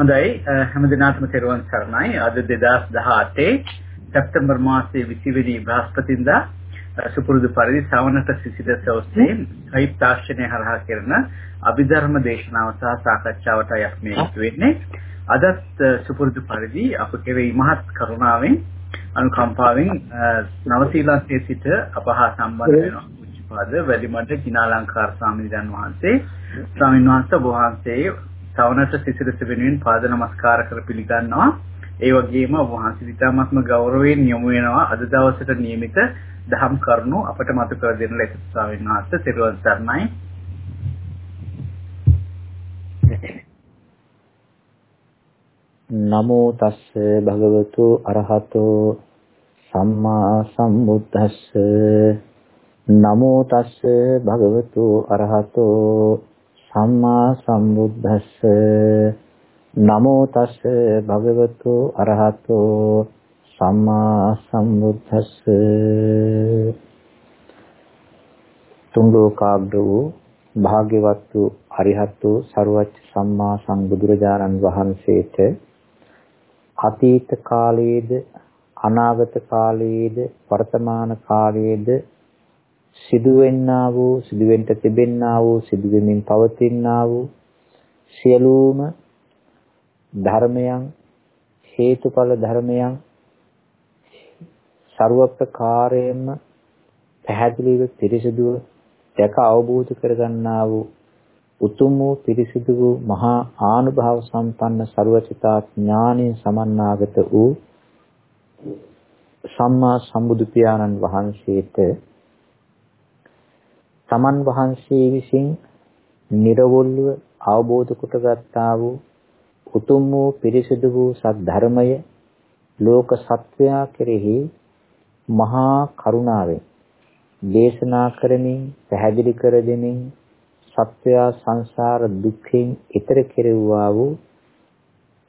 හොඳයි හැම දිනකටම තෙරුවන් සරණයි. අද 2018 සැප්තැම්බර් මාසයේ 20 වෙනි බ්‍රහස්පතින්දා සුපුරුදු පරිදි ශ්‍රවණට සිසිලස ඔස්සේ සහිත තාක්ෂණය හරහා කරන අභිධර්ම දේශනාව සහ සාකච්ඡාවට යක් මේ වෙන්නේ. අදත් සුපුරුදු පරිදි අප කෙරෙහි මහත් කරුණාවෙන් අනුකම්පාවෙන් නවසීලන්තයේ සිට අපහා සම්බන්ධ වෙනවා. උච්චපාද වැඩිමඩ කිනාලංකාර ස්වාමීන් වහන්සේ ස්වාමීන් වහන්සේ වහන්සේ සවනට සිසිලස වෙනුවෙන් පාද නමස්කාර කර පිළිගන්නවා. ඒ වගේම වහන්සේ විතාමත්ම ගෞරවයෙන් යොමු වෙනවා අද දවසට නියමිත දහම් කරුණු අපට මතු කර දෙන්න ලෙස ස්වාමීන් වහන්සේ තෙරුවන් සරණයි. නමෝ තස්ස භගවතු අරහතෝ සම්මා සම්බුද්දස්ස නමෝ තස්ස භගවතු අරහතෝ සම්මා සම්බුද්දස්ස. නමෝ තස්ස භගවතු අරහතෝ සම්මා සම්බුද්දස්ස. තුන් ලෝකාග්‍ර වූ භාග්‍යවත් වූ අරිහත් වූ සරුවච්ච සම්මා සම්බුදුරජාණන් වහන්සේට අතීත කාලයේද අනාගත කාලයේද වර්තමාන කාලයේද සිදුවෙන්නා වූ සිදුවෙන්ට තිබෙන්නා වූ සිදුවෙමින් පවතිනා වූ සියලුම ධර්මයන් හේතුඵල ධර්මයන් ਸਰව ප්‍රකාරයෙන්ම පැහැදිලිව පිරිසිදුව දැක අවබෝධ කරගන්නා වූ උතුම් වූ පිරිසිදු වූ මහා ආනුභාව සම්පන්න ਸਰවචිතා ඥානයෙන් සමන්නාගත වූ සම්මා සම්බුදු පියාණන් වහන්සේට තමන් වහන්සේ විසින් නිර්වොල්ව අවබෝධ කොටගත්තා වූ උතුම් වූ පිරිසිදු වූ සද්ධර්මය ලෝක සත්වයා කෙරෙහි මහා කරුණාවෙන් දේශනා කරමින් පැහැදිලි කර දෙමින් සත්වයා සංසාර දුක්ඛෙන් ඈතර කෙරෙව්වා වූ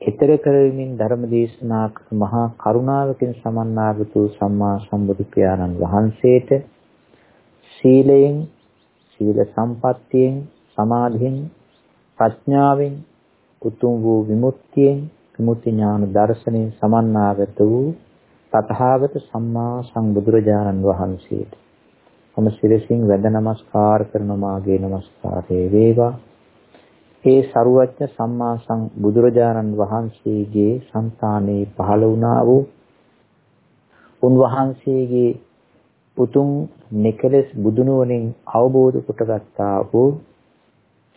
ඈතර කරමින් ධර්ම දේශනා කර මහා කරුණාවකින් සමන්නාගත වූ සම්මා සම්බුදු පියාණන් වහන්සේට සීලයෙන් සීල සම්පත්තියෙන් සමාධියෙන් ප්‍රඥාවෙන් උතුම් වූ විමුක්තියෙන් විමුක්ති ඥාන දර්ශනයෙන් සමන්නාගත වූ තථාගත සම්මා සම්බුදුරජාණන් වහන්සේට. මම සිරසින් වැඳ නමස්කාර කරන මාගේ නමස්කාරය වේවා. ඒ සරුවච්ච සම්මා සම්බුදුරජාණන් වහන්සේගේ సంతානේ පහළ වුණා වූ උන්වහන්සේගේ උතුම් නිකලස් බුදුනුවණින් අවබෝධ කොටගත්තා වූ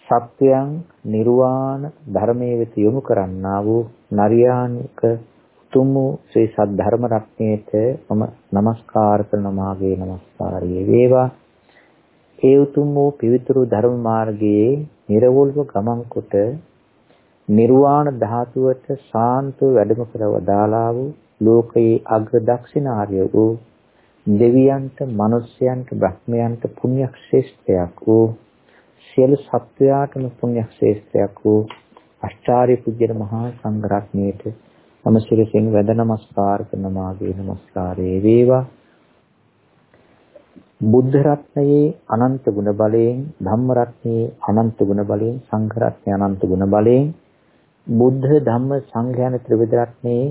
සත්‍යයන් නිර්වාණ ධර්මයේ වෙත යොමු කරන්නා වූ නරියානික උතුම් ශ්‍රී සද්ධර්ම රත්නයේට මම নমස්කාර කරන මාගේ নমස්කාරය වේවා. ඒ උතුම් වූ පවිත්‍ර ධර්ම මාර්ගයේ නිර්වෝල්ව ගමන් කොට නිර්වාණ ධාතුවට සාන්තව වැඩම කරවදාලා වූ ලෝකයේ අග්‍ර දක්ෂිනාර්ය වූ දෙවියන්ට මිනිස්යන්ට බ්‍රහ්මයන්ට පුණ්‍යක් ශ්‍රේෂ්ඨයක් වූ සියලු සත්වයාටම පුණ්‍යක් ශ්‍රේෂ්ඨයක් වූ අෂ්ටාර්ය පුජ්‍යර මහා සංඝ රත්නයේට මම සිරසින් වැඳ නමස්කාර කරන මාගේ නමස්කාරයේ වේවා. බුද්ධ රත්නයේ අනන්ත ගුණ බලයෙන් ධම්ම රත්නයේ අනන්ත ගුණ බලයෙන් සංඝ රත්නයේ අනන්ත ගුණ බලයෙන් බුද්ධ ධම්ම සංඝ යන ත්‍රිවිධ රත්නයේ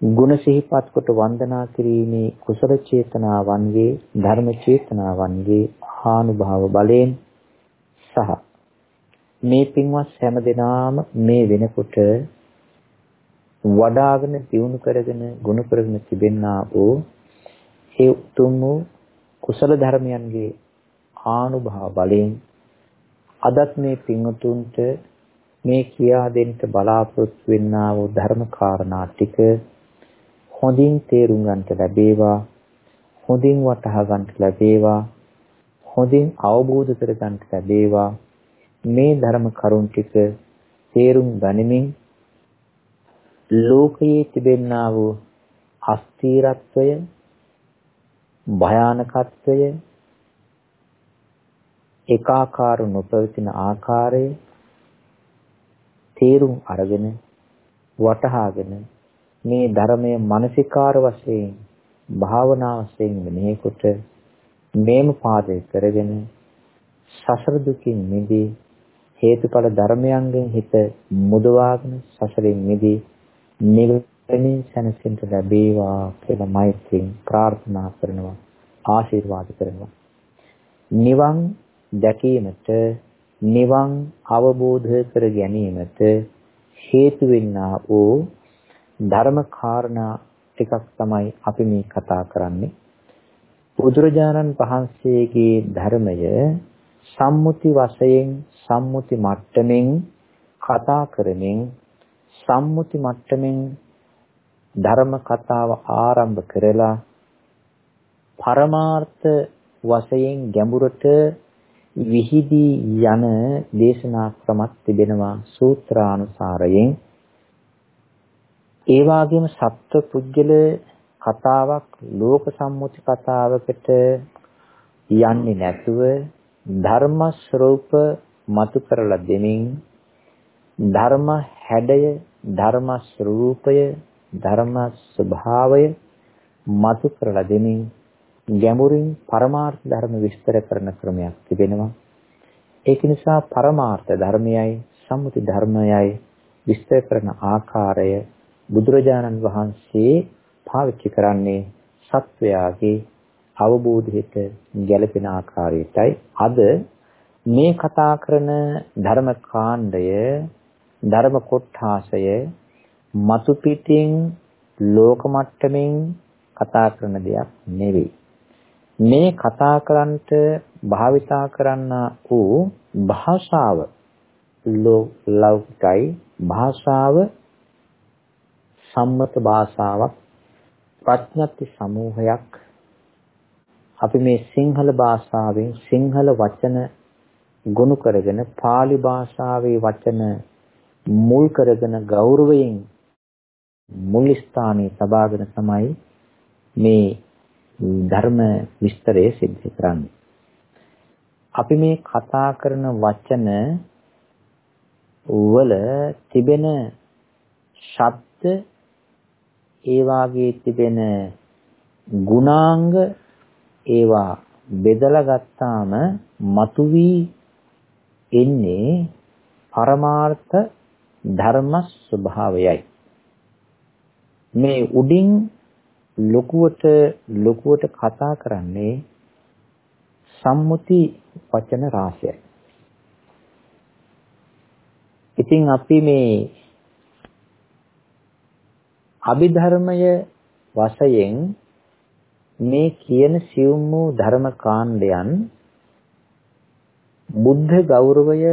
ගුණ සිහිපත් කොට වන්දනා කිරීමේ කුසල චේතනාවන්ගේ ධර්ම චේතනාවන්ගේ ආනුභාව බලයෙන් සහ මේ පින්වත් හැම දිනාම මේ වෙනකොට වඩාගෙන දියුණු කරගෙන ගුණ කරගෙන තිබෙන්නා වූ ඒ උතුම් වූ කුසල ධර්මයන්ගේ ආනුභාව බලයෙන් අදත් මේ පින්වතුන්ට මේ කියා දෙන්න බලාපොරොත්තු වෙන්නා වූ ධර්ම කාරණා ටික හොඳින් තේරුම් ගන්නට ලැබේවා. හොඳින් වටහා ගන්නට ලැබේවා. හොඳින් අවබෝධ කර ගන්නට ලැබේවා. මේ ධර්ම කරුණ ටික තේරුම් ගනිමින් ලෝකයේ තිබෙන්නා වූ අස්ථීරත්වය භයානකත්වය ඒකාකාර නොපවතින ආකාරය තේරුම් අරගෙන වටහාගෙන මේ ධර්මය මානසිකාර වශයෙන් භාවනා වශයෙන් මෙනෙහි කොට මේම පාදේ කරගෙන සසර දුකින් මිදී හේතුඵල ධර්මයන්ගෙන් හිත මුදවාගෙන සසරින් මිදී නිවනින් සැනසෙන්න ලැබේවා කියලා මෛත්‍රියෙන් ප්‍රාර්ථනා කරනවා ආශිර්වාද කරනවා. නිවන් දැකීමට නිවන් අවබෝධ කර ගැනීමට හේතු වෙන්නා වූ ධර්ම කාරණා ටිකක් තමයි අපි මේ කතා කරන්නේ. බුදුරජාණන් වහන්සේගේ ධර්මය සම්මුති වශයෙන් සම්මුති මට්ටමින් කතා කරමින් සම්මුති මට්ටමින් ධර්ම කතාව ආරම්භ කරලා පරමාර්ථ වශයෙන් ගැඹුරට විහිදී යන දේශනා ක්‍රමත් තිබෙනවා සූත්‍රානුසාරයෙන්. ඒ වගේම සත්ව පුජ්‍යල කතාවක් ලෝක සම්මුති කතාවකට යන්නේ නැතුව ධර්ම ස්වરૂප මතු කරලා දෙමින් ධර්ම හැඩය ධර්ම ස්වરૂපය ධර්ම ස්වභාවය මතු කරලා දෙමින් ගැඹුරින් පරමාර්ථ ධර්ම විස්තර කරන ක්‍රමයක් තිබෙනවා. ඒක නිසා පරමාර්ථ ධර්මයයි සම්මුති ධර්මයයි විස්තර කරන ආකාරය බුදුරජාණන් වහන්සේ පාවිච්චි කරන්නේ සත්වයාගේ අවබෝධයට ගැළපෙන ආකාරයටයි. අද මේ කතා කරන ධර්ම කාණ්ඩය ධර්ම කොට්ඨාසය මතු පිටින් ලෝක මට්ටමින් කතා කරන දෙයක් නෙවෙයි. මේ කතා කරන්නට භාවිතා කරන්න වූ භාෂාව ලෞකිකයි. භාෂාව සම්මත භාෂාවක් ප්‍රඥප්ති සමූහයක් අපි මේ සිංහල භාෂාවෙන් සිංහල වචන ගොනු කරගෙන pāli භාෂාවේ වචන මුල් කරගෙන ගෞරවයෙන් මුල් ස්ථානයේ තබාගෙන තමයි මේ ධර්ම විස්තරය සිද්ධ කරන්නේ. අපි මේ කතා කරන වචන වල තිබෙන ශබ්ද ඒ වාගේ තිබෙන ගුණාංග ඒවා බෙදලා ගත්තාම මතුවී එන්නේ පරමාර්ථ ධර්ම ස්වභාවයයි මේ උඩින් ලොකුවට ලොකුවට කතා කරන්නේ සම්මුති වචන රාශියයි. ඉතින් අපි මේ අභිධර්මය වශයෙන් මේ කියන සියුම් වූ ධර්ම කාණ්ඩයන් බුද්ධ ගෞරවය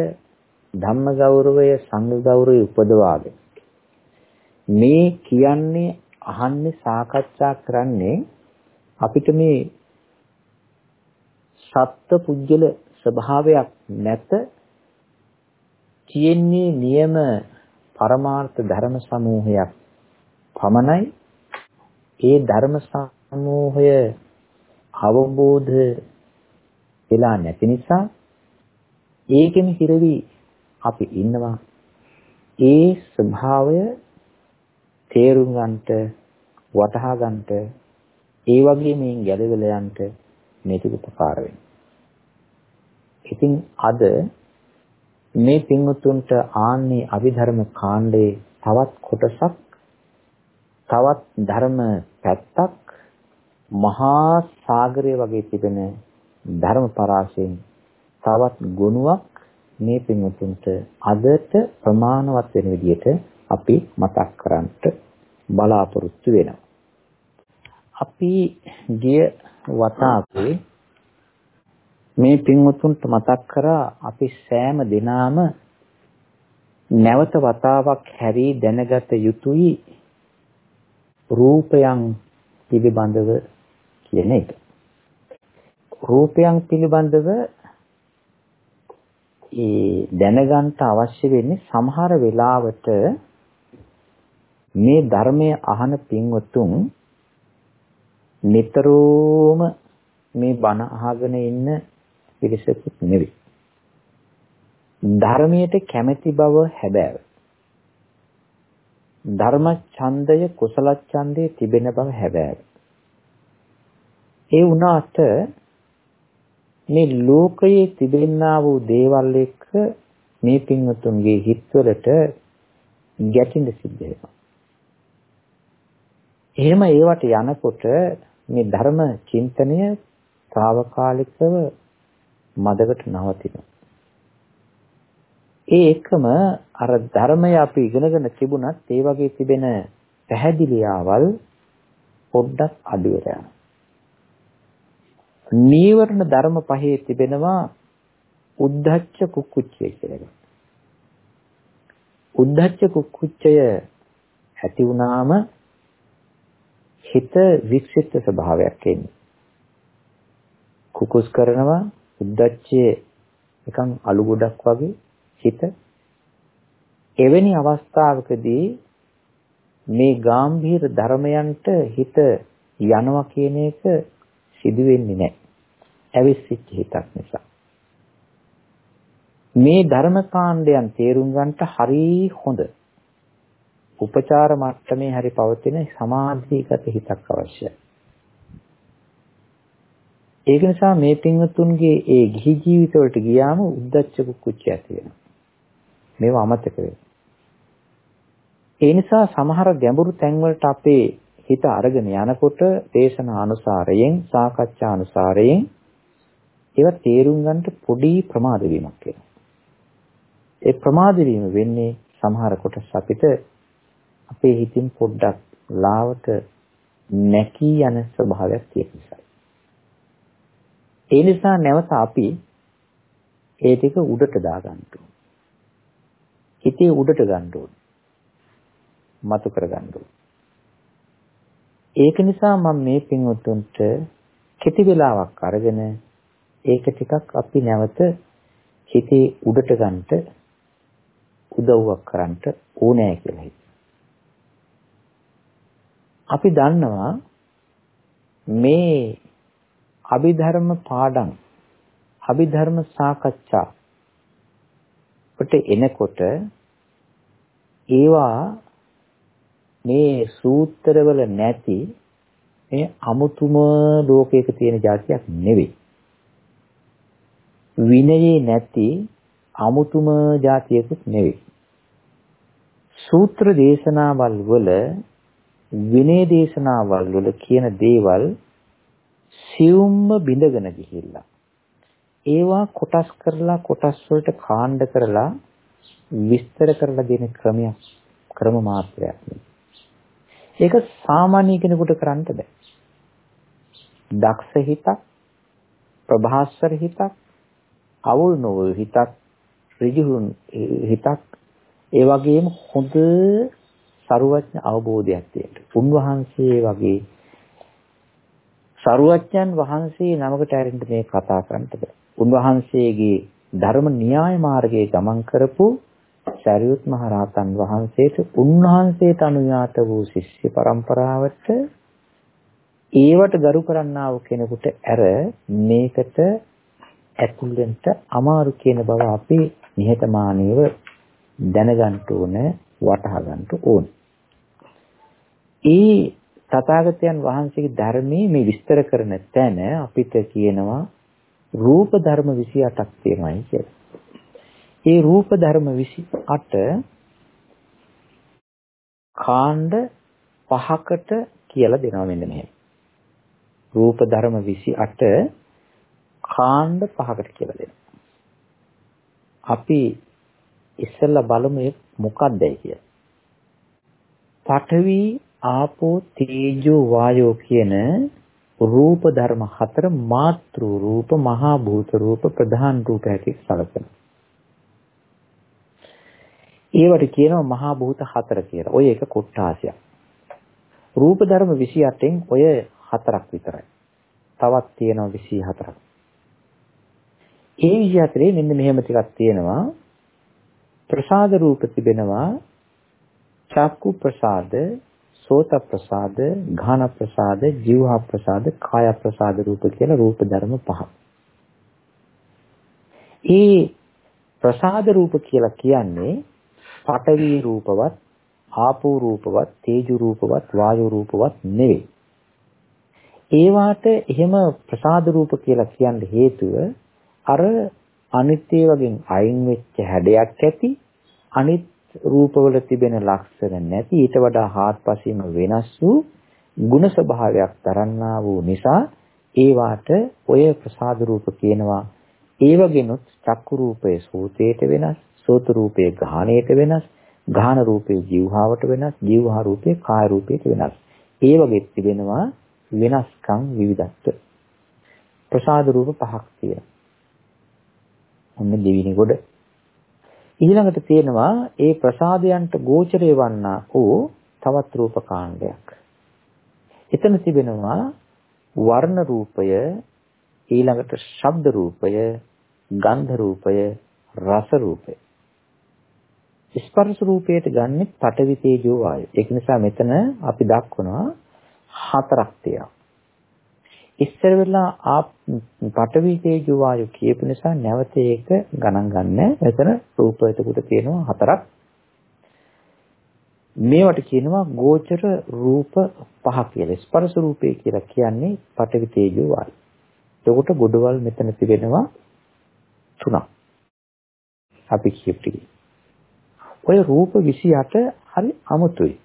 ධම්ම ගෞරවය සංඝ ගෞරවය උපදවාගෙන මේ කියන්නේ අහන්නේ සාකච්ඡා කරන්නේ අපිට මේ සත්ත්ව පුජ්‍යල ස්වභාවයක් නැත කියන්නේ නියම පරමාර්ථ ධර්ම සමූහයක් පමණයි ඒ ධර්ම සමූහය අවබෝධ වෙලා නැති නිසා ඒකෙම හිරවි අපි ඉන්නවා ඒ ස්වභාවය තේරුම් ගන්නට වටහා ගන්නට ඒ වගේ මේන් ගැලවෙලා යන්න මේක උපකාර වෙනවා. ඉතින් අද මේ පින්වුතුන්ට ආන්නේ අභිධර්ම කාණ්ඩේ තවත් කොටසක් තවත් ධර්ම පැත්තක් මහා සාගරය වගේ තිබෙන ධර්ම පරාසයෙන් තවත් ගුණයක් මේ පින්වතුන්ට අදට ප්‍රමාණවත් වෙන විදිහට අපි මතක් කරන්නට බලාපොරොත්තු වෙනවා. අපි ගිය වතාවේ මේ පින්වතුන්ට මතක් කරා අපි සෑම දිනාම නැවත වතාවක් හැරී දැනගත යුතුයි රූපයන් පිළිබඳව කියන එක. රූපයන් පිළිබඳව ඒ දැනගන්න අවශ්‍ය වෙන්නේ සමහර වෙලාවට මේ ධර්මයේ අහන පින්වතුන් නිතරම මේ බණ අහගෙන ඉන්න පිරිසකුත් නෙවෙයි. ධර්මයට කැමැති බව හැබෑව. ධර්ම ඡන්දය කුසල ඡන්දේ තිබෙන බව හැබෑව. ඒ වුණාට මේ ලෝකයේ තිබෙනා වූ දේවල් එක්ක මේ පින්වතුන්ගේ හිතවලට ගැටෙන්න සිද්ධ වෙනවා. එහෙම ඒවට යනකොට මේ ධර්ම චින්තනය తాවකාලිකව මදකට නවතිනවා. ඒ එකම අර ධර්මය අපි ඉගෙනගෙන තිබුණත් ඒ වගේ තිබෙන පැහැදිලියාවල් පොඩ්ඩක් අඩු වෙලා යනවා. නීවරණ ධර්ම පහේ තිබෙනවා උද්ධච්ච කුක්කුච්චය කියලා. උද්ධච්ච කුක්කුච්චය ඇති වුණාම හිත වික්ෂිප්ත ස්වභාවයක් එන්නේ. කුකුස් කරනවා උද්දච්චයේ නිකන් අලු ගොඩක් වගේ හිත එවැනි අවස්ථාවකදී මේ ගාම්භීර ධර්මයන්ට හිත යනවා කියන එක සිදු වෙන්නේ නැහැ. ඇවිස්සිච්ච හිතක් නිසා. මේ ධර්ම කාණ්ඩයන් තේරුම් ගන්නට හරි හොඳ. උපචාර මට්ටමේ හරි පවතින සමාධිගත හිතක් අවශ්‍යයි. ඒක නිසා මේ පින්වතුන්ගේ ඒ ගිහි ජීවිතවලට ගියාම උද්දච්ච කුච්ච ඇති වෙනවා. මේවා අමතක වෙනවා. ඒ නිසා සමහර ගැඹුරු තැන්වලට අපේ හිත අරගෙන යනකොට දේශනා අනුසාරයෙන් සාකච්ඡා අනුසාරයෙන් ඒවා තේරුම් ගන්නට පොඩි ප්‍රමාද වීමක් වෙනවා. ඒ ප්‍රමාද වීම වෙන්නේ සමහර කොටස් අපිට අපේ හිතින් පොඩ්ඩක් ලාවට නැකී යන ස්වභාවයක් තියෙන නිසා. ඒ නිසා නැවත අපි ඒ ටික උඩට දාගන්න ඕනේ. හිතේ උඩට ගන්න ඕනේ. මතු කර ගන්න ඕනේ. ඒක නිසා මම මේ පින්වතුන්ට කෙටි වෙලාවක් අරගෙන ඒක ටිකක් අපි නැවත හිතේ උඩට ගන්නට උදව්වක් කරන්නට ඕනෑ කියලා හිතුවා. අපි දන්නවා මේ අභිධර්ම පාඩම් අභිධර්ම සාකච්ඡා කොට එනකොට ඒවා මේ සූත්‍රවල නැති මේ අමුතුම ලෝකයක තියෙන જાතියක් නෙවෙයි. විනයේ නැති අමුතුම જાතියකුත් නෙවෙයි. සූත්‍ර දේශනාවල් වල විනය දේශනාවල් වල කියන දේවල් සියුම්ම බිඳගෙන ගිහිල්ලා ඒවා කොටස් කරලා කොටස් වලට කාණ්ඩ කරලා විස්තර කරලා දෙන ක්‍රමයක් ක්‍රම මාත්‍රයක් ඒක සාමාන්‍ය කෙනෙකුට කරන්න බෑ. දක්ෂ හිතක් ප්‍රභාස්වර හිතක් අවුල් නොවු හිතක් ඍජු හිතක් ඒ වගේම හොඳ ਸਰුවඥ අවබෝධයක් තියෙන්න. උන්වහන්සේ වගේ සරුවච්චන් වහන්සේ නමකට ඇරෙන්න මේ කතා කරන්නට බෑ. උන්වහන්සේගේ ධර්ම න්‍යාය මාර්ගයේ ගමන් කරපු සරියුත් මහ රහතන් වහන්සේට උන්වහන්සේට අනුයාත වූ ශිෂ්‍ය පරම්පරාවට ඒවට ගරු කරන්නා වූ කෙනෙකුට ඇර මේකට ඇතුල් වෙන්න අමාරු කියන බව අපි නිහතමානීව දැනගන්න ඕන වටහා ගන්න ඕන. ඒ තථාගතයන් වහන්සේගේ ධර්මයේ මේ විස්තර කරන තැන අපිට කියනවා රූප ධර්ම 28ක් තියෙනවායි කියලා. ඒ රූප ධර්ම 28 කාණ්ඩ පහකට කියලා දෙනවා මෙන්න මෙහෙම. රූප ධර්ම 28 කාණ්ඩ පහකට කියලා දෙනවා. අපි ඉස්සෙල්ලා බලමු මොකක්දයි කියලා. පඨවි ආපෝ තේජෝ වායෝ කියන රූප ධර්ම හතර මාතෘ රූප මහා භූත රූප ප්‍රධාන රූප හැටියට සැලකෙනවා. ඒවට කියනවා මහා භූත හතර කියලා. ඔය එක කොට්ටාසයක්. රූප ධර්ම 28න් ඔය හතරක් විතරයි. තවත් තියෙනවා 24ක්. ඒ 24 මෙන්න මෙහෙම ටිකක් තියෙනවා. ප්‍රසාද රූප තිබෙනවා. චක්කු ප්‍රසාද සෝත ප්‍රසාද, ඝාන ප්‍රසාද, ජීවහා ප්‍රසාද, කාය ප්‍රසාද රූප කියලා රූප ධර්ම පහ. ඒ ප්‍රසාද රූප කියලා කියන්නේ පඨවි රූපවත්, ආපෝ රූපවත්, තේජු රූපවත්, වායු රූපවත් නෙවෙයි. ඒවාට එහෙම ප්‍රසාද රූප කියලා කියන්න හේතුව අර අනිත් ඒවාගෙන් අයින් වෙච්ච හැඩයක් ඇති අනිත් රූපවල තිබෙන ලක්ෂණ නැති ඊට වඩා හාත්පසින්ම වෙනස් වූ ගුණ ස්වභාවයක් තරන්නා වූ නිසා ඒවාට ඔය ප්‍රසාද රූප කියනවා. ඒවගෙනුත් චක්කු රූපයේ සෝතේට වෙනස් සෝත රූපයේ ගාහණයට වෙනස් ගාහන රූපයේ ජීවහාවට වෙනස් ජීවහා රූපයේ කාය රූපයට වෙනස්. ඒ වගේ තිබෙනවා වෙනස්කම් විවිධත්ව. ප්‍රසාද රූප පහක් තියෙනවා. ඔන්න දෙවිනි කොට ඊළඟට තියෙනවා ඒ ප්‍රසාදයන්ට ගෝචරය වන්නා වූ තවත් රූප කාණ්ඩයක් එතන තිබෙනවා වර්ණ රූපය ඊළඟට ශබ්ද රූපය ගන්ධ රූපය රස රූපය ස්පර්ශ රූපයට ගන්නෙ පඨවි තේජෝ වායු. ඒක නිසා මෙතන අපි දක්වනවා හතරක් තියෙනවා. ඉස්සර වෙලා ආ පඨවි තේජෝ වායු කියපු නිසා නැවත ඒක ගණන් ගන්න. එතන රූප එතකොට තියෙනවා හතරක්. මේවට කියනවා ගෝචර රූප පහ කියලා. ස්පර්ශ රූපේ කියලා කියන්නේ පඨවි තේජෝ වායු. එතකොට ගොඩවල් මෙතන තිබෙනවා තුනක්. අපි කියපු ටික. ඔය රූප 28 හරි අමුතුයි.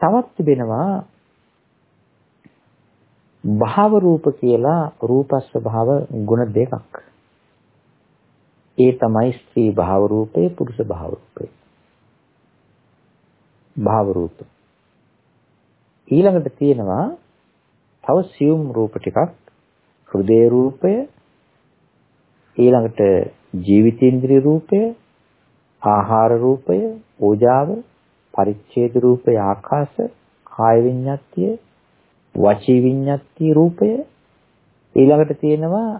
තවත් තිබෙනවා භාව රූප කියලා රූපස්ස භාව ගුණ දෙකක්. ඒ තමයි ස්ත්‍රී භාව රූපේ පුරුෂ භාව රූපේ. භාව රූප. ඊළඟට තියෙනවා තව සියුම් රූප ටිකක් හෘදේ රූපය ඊළඟට ජීවිතේන්ද්‍රිය රූපය ආහාර රූපය, ඕජාව, පරිච්ඡේද රූපය, ආකාශ, කාය විඤ්ඤාතිය, වචී විඤ්ඤාතිය රූපය ඊළඟට තියෙනවා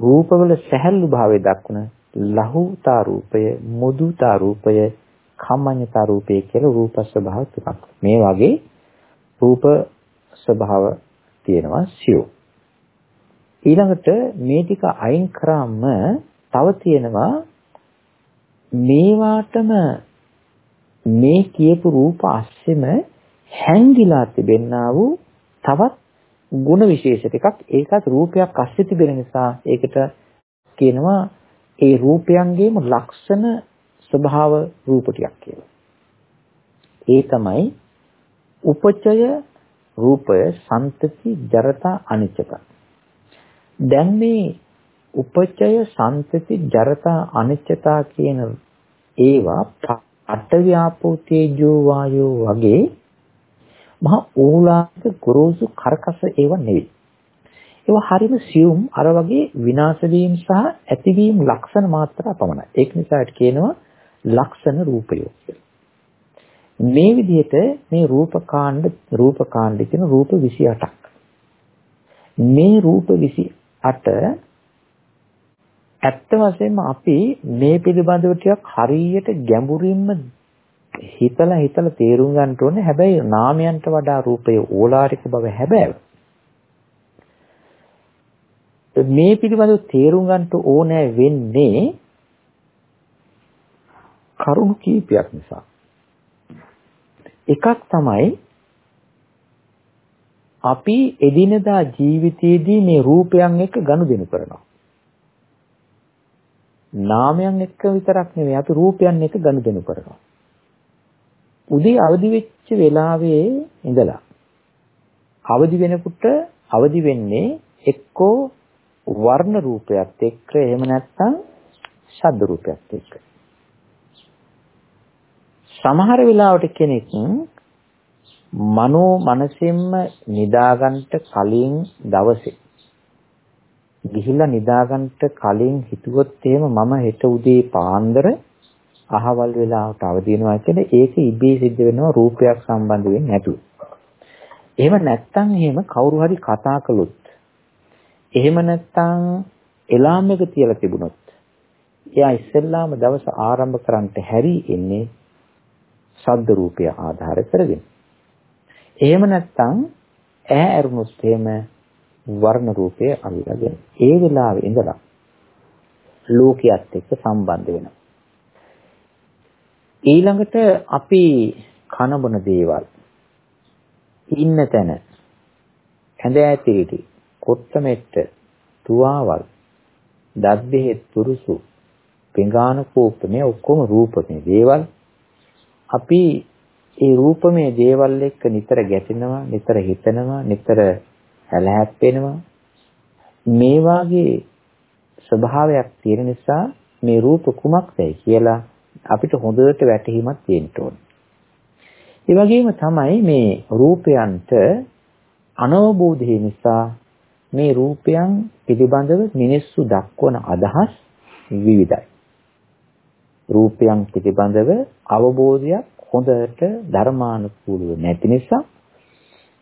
රූපවල සැහැල්ලු භාවය දක්වන ලහුතා රූපය, මුදුතා රූපය, කම්මඤ්ඤතා රූපය කියලා රූප ස්වභාව තුනක්. මේ වගේ රූප ස්වභාව තියෙනවා සියෝ. ඊළඟට මේ ටික අයින් කරාම තව තියෙනවා මේවාටම මේ කියපු රූප අස්සෙම හැංගිලා තිබෙන්නා වූ තවත් ಗುಣ විශේෂ ටිකක් ඒකත් රූපයක් අස්සේ තිබෙන නිසා ඒකට කියනවා ඒ රූපයන්ගේම ලක්ෂණ ස්වභාව රූප ටිකක් කියලා. ඒ තමයි උපචය රූපය සන්තති ජරතා අනිච්චක. දැන් මේ උපචය සන්තති ජරතා අනිච්චතා කියන ඒවා පඨවි ආපෝ තේජෝ වායෝ වගේ මහා ඕලාරික ගොරෝසු කරකස ඒවා නෙවෙයි. ඒවා හරිම සියුම් අර වගේ විනාශ වීම සහ ඇතිවීම ලක්ෂණ මාත්‍ර පමණයි. ඒක නිසා ඒකට කියනවා ලක්ෂණ රූපය මේ විදිහට මේ රූපකාණ්ඩ රූපකාණ්ඩ කියන රූප 28ක්. මේ රූප 28 ඇත්ත වශයෙන්ම අපි මේ පිළිබඳව ටිකක් හරියට ගැඹුරින්ම හිතලා හිතලා තේරුම් ගන්න ඕනේ. හැබැයි නාමයන්ට වඩා රූපය ඕලාරික බව හැබැයි මේ පිළිබඳව තේරුම් ගන්න ඕනෑ වෙන්නේ කරුණු කීපයක් නිසා. එකක් තමයි අපි එදිනදා ජීවිතයේදී මේ රූපයන් එක්ක ගනුදෙනු කරනවා. නාමයන් එක්ක විතරක් නෙවෙයි අපි රූපයන් එක්ක ගනුදෙනු කරනවා. උදේ අවදි වෙච්ච වෙලාවේ ඉඳලා අවදි වෙනකොට අවදි වෙන්නේ එක්කෝ වර්ණ රූපයත් එක්ක එහෙම නැත්නම් ශබ්ද රූපයත් එක්ක. සමහර වෙලාවට කෙනෙක් මනෝ මනසෙන්ම නිදාගන්න කලින් දවසේ ගිහිල්ලා නිදාගන්න කලින් හිතුවොත් එහෙම මම හෙට උදේ පාන්දර අහවල් වෙලාවට අවදි වෙනවා කියන්නේ ඒක ඉබේ සිද්ධ වෙනවා රූපයක් සම්බන්ධ වෙන්නේ නැතුව. එහෙම නැත්තම් එහෙම කවුරු හරි කතා කළොත් එහෙම නැත්තම් එලාම් එක තියලා තිබුණොත් එයා ඉස්සෙල්ලාම දවස ආරම්භ කරන්නට හැරි එන්නේ ශබ්ද රූපය ආධාර කරගෙන. එහෙම නැත්තම් ඈ ඇරුණොත් එහෙම වර්ණ රූපය අල්ලගෙන ඒ වෙලාවේ ඉඳලා ලෝකයක් එක්ක සම්බන්ධ වෙනවා. ඊළඟට අපි කන බොන දේවල්. ඉන්න තැන. ඇඳ ඇතිරිටි කොත්ත මෙට්ට තුවාවල්. දද්දෙහෙත් පුරුසු. පිඟාන කෝප මේ ඔක්කොම රූපමය දේවල්. අපි ඒ රූපමය දේවල් එක්ක නිතර ගැටෙනවා නිතර හිතනවා නිතර හැලහැප්පෙනවා මේ වාගේ ස්වභාවයක් තියෙන නිසා මේ රූප කුමක්දයි කියලා අපිට හොඳට වැටහීමක් තියෙන්න ඕනේ. ඒ වගේම තමයි මේ රූපයන්ට අනවබෝධය නිසා මේ රූපයන් පිළිබඳව මිනිස්සු දක්වන අදහස් විවිධයි. රූපයන් පිළිබඳව අවබෝධයක් හොඳට ධර්මානුකූලව නැති නිසා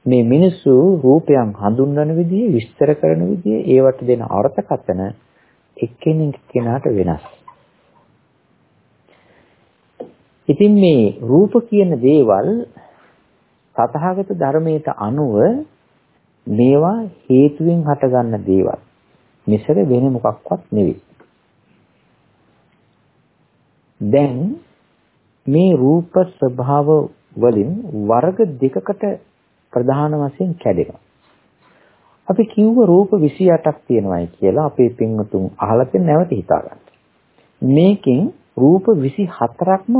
මේ මිනිස්සු රූපයන් හඳුන්වන විදිහ විස්තර කරන විදිහ ඒවට දෙන අර්ථකථන එක්කෙනෙක් කෙනාට වෙනස්. ඉතින් මේ රූප කියන දේවල් තථාගත ධර්මයට අනුව මේවා හේතුවෙන් හටගන්න දේවල්. මිසක වෙන මොකක්වත් නෙවෙයි. දැන් මේ රූප ස්වභාව වලින් වර්ග දෙකකට ප්‍රධාන වශයෙන් කැඩෙනවා. අපි කිව්ව රූප 28ක් තියෙනවායි කියලා අපේ පින්වතුන් අහලා තියෙන නැවත හිතා ගන්න. මේකෙන් රූප 24ක්ම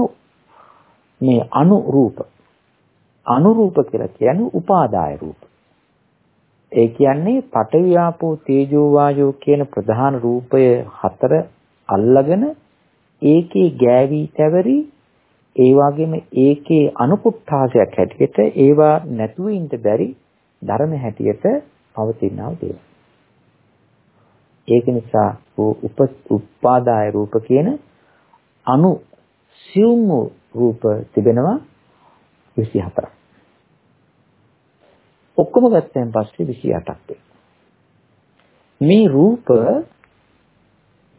මේ අනුරූප අනුරූප කියලා කියන්නේ උපාදාය රූප. ඒ කියන්නේ පඨවි ආපෝ තේජෝ වායෝ කියන ප්‍රධාන රූපය හතර අල්ලගෙන ඒකේ ගෑවි තැවරි ඒ වගේම ඒකේ අනුකුට්ඨාසයක් හැටියට ඒවා නැතුව ඉන්න බැරි ධර්ම හැටියට පවතිනව දේවල්. ඒක නිසා උප උපාදාය රූප කියන අනු සියුම් රූප තිබෙනවා 24ක්. ඔක්කොම ගත්තෙන් පස්සේ 28ක් මේ රූප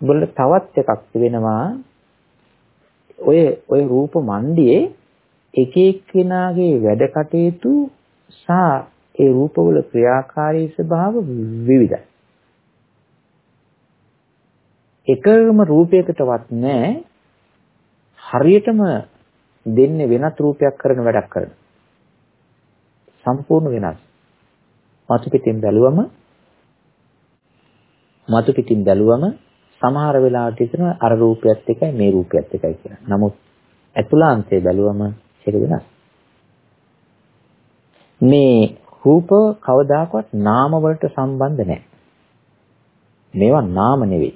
වල තවත් එකක් තිබෙනවා ඔය ඔය රූප මණ්ඩියේ එක එක්කෙනාගේ වැඩ කටයුතු සහ ඒ රූපවල ක්‍රියාකාරී ස්වභාව විවිධයි. එකම රූපයකටවත් නැහැ හරියටම දෙන්නේ වෙනත් රූපයක් කරන වැඩක් කරන. සම්පූර්ණ වෙනස්. මතු පිටින් බැලුවම මතු පිටින් බැලුවම සමහර වෙලාවට හිතෙනවා අර රූපයත් එකයි මේ රූපයත් එකයි කියලා. නමුත් ඇතුළාන්තයේ බැලුවම ඒක වෙනස්. මේ රූප කවදාකවත් නාම වලට සම්බන්ධ නැහැ. මේවා නාම නෙවෙයි.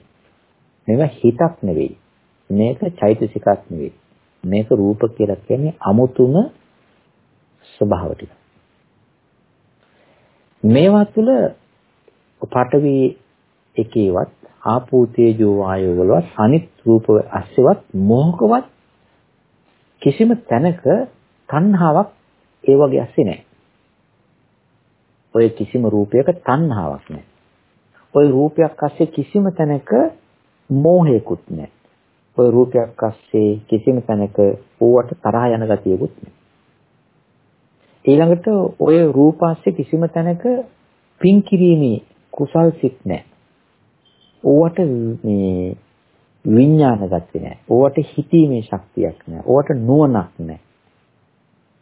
මේවා හිතක් නෙවෙයි. මේක චෛතසිකක් නෙවෙයි. මේක රූප කියලා කියන්නේ අමුතුම ස්වභාව ටික. මේවා තුළ පඨවි එකේවත් ආපෝ තේජෝ වායෝ වලවත් අනිත් රූප අස්සෙවත් මොහකවත් කිසිම තැනක තණ්හාවක් ඒ වගේ ඇස්සේ නැහැ. ඔය කිසිම රූපයක තණ්හාවක් නැහැ. ඔය රූපයක් අස්සේ කිසිම තැනක මෝහයකුත් නැහැ. ඔය රූපයක් අස්සේ කිසිම තැනක ඕවට තරහ යන ගතියකුත් නැහැ. ඊළඟට ඔය රූපාස්සේ කිසිම තැනක පින් කිරීමේ කුසල් සිත් නැහැ. ඕවට මේ විඥාන ගති නැහැ. ඕවට හිතීමේ ශක්තියක් නැහැ. ඕවට නුවණක් නැහැ.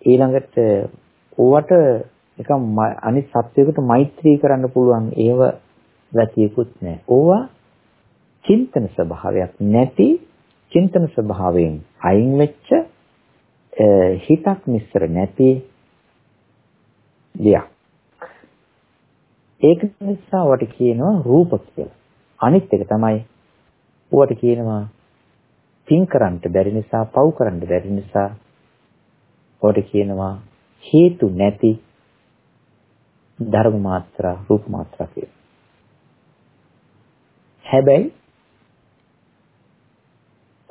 ඊළඟට ඕවට නිකම් අනිත් සත්වයකට මෛත්‍රී කරන්න පුළුවන් ඒව ගතියකුත් නැහැ. ඕවා චින්තන ස්වභාවයක් නැති චින්තන ස්වභාවයෙන් අයින් වෙච්ච හිතක් මිශ්‍ර නැති දෙයක්. ඒක නිසා වට කියනවා රූප කියලා. අනිත් එක තමයි ඌවට කියනවා පින් කරන්න බැරි නිසා පව් කරන්න බැරි නිසා ඌවට කියනවා හේතු නැති ධර්ම මාත්‍රා රූප මාත්‍රා කියලා. හැබැයි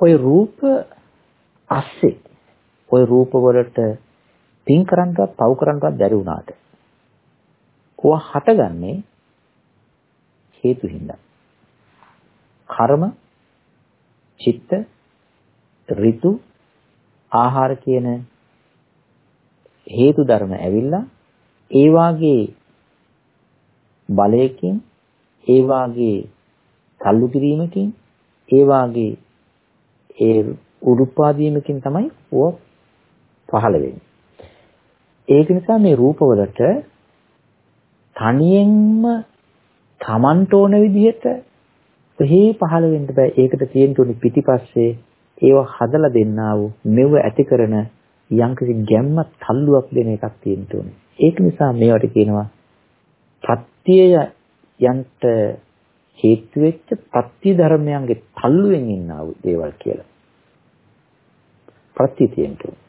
ওই රූප අස්සේ ওই රූප වලට පින් කරන්නවත් පව් කරන්නවත් බැරි වුණාට ඕවා හටගන්නේ හේතු හින්දා. කර්ම, චිත්ත, ඍතු, ආහාර කියන හේතු ධර්ම ඇවිල්ලා ඒ වාගේ බලයකින් ඒ වාගේ තල්ලු කිරීමකින් ඒ වාගේ ඒ උරුපාදීමකින් තමයි ඕව පහළ වෙන්නේ. ඒක නිසා මේ රූපවලට තනියෙන්ම තමන්ට ඕන විදිහට කොහේ පහළ වෙන්න බෑ. ඒකට තියෙන්න උනි පිටිපස්සේ ඒව හදලා දෙන්නා වූ මෙව ඇති කරන යම්කිසි ගැම්මක් තල්ලුවක් දෙන එකක් තියෙන්න ඕනේ. ඒක නිසා මේවට කියනවා ප්‍රත්‍යය යන්ට හේතු වෙච්ච ප්‍රත්‍ය ධර්මයන්ගේ තල්ලුවෙන් ඉන්නා වූ දේවල් කියලා. ප්‍රත්‍ය තියෙන්න ඕනේ.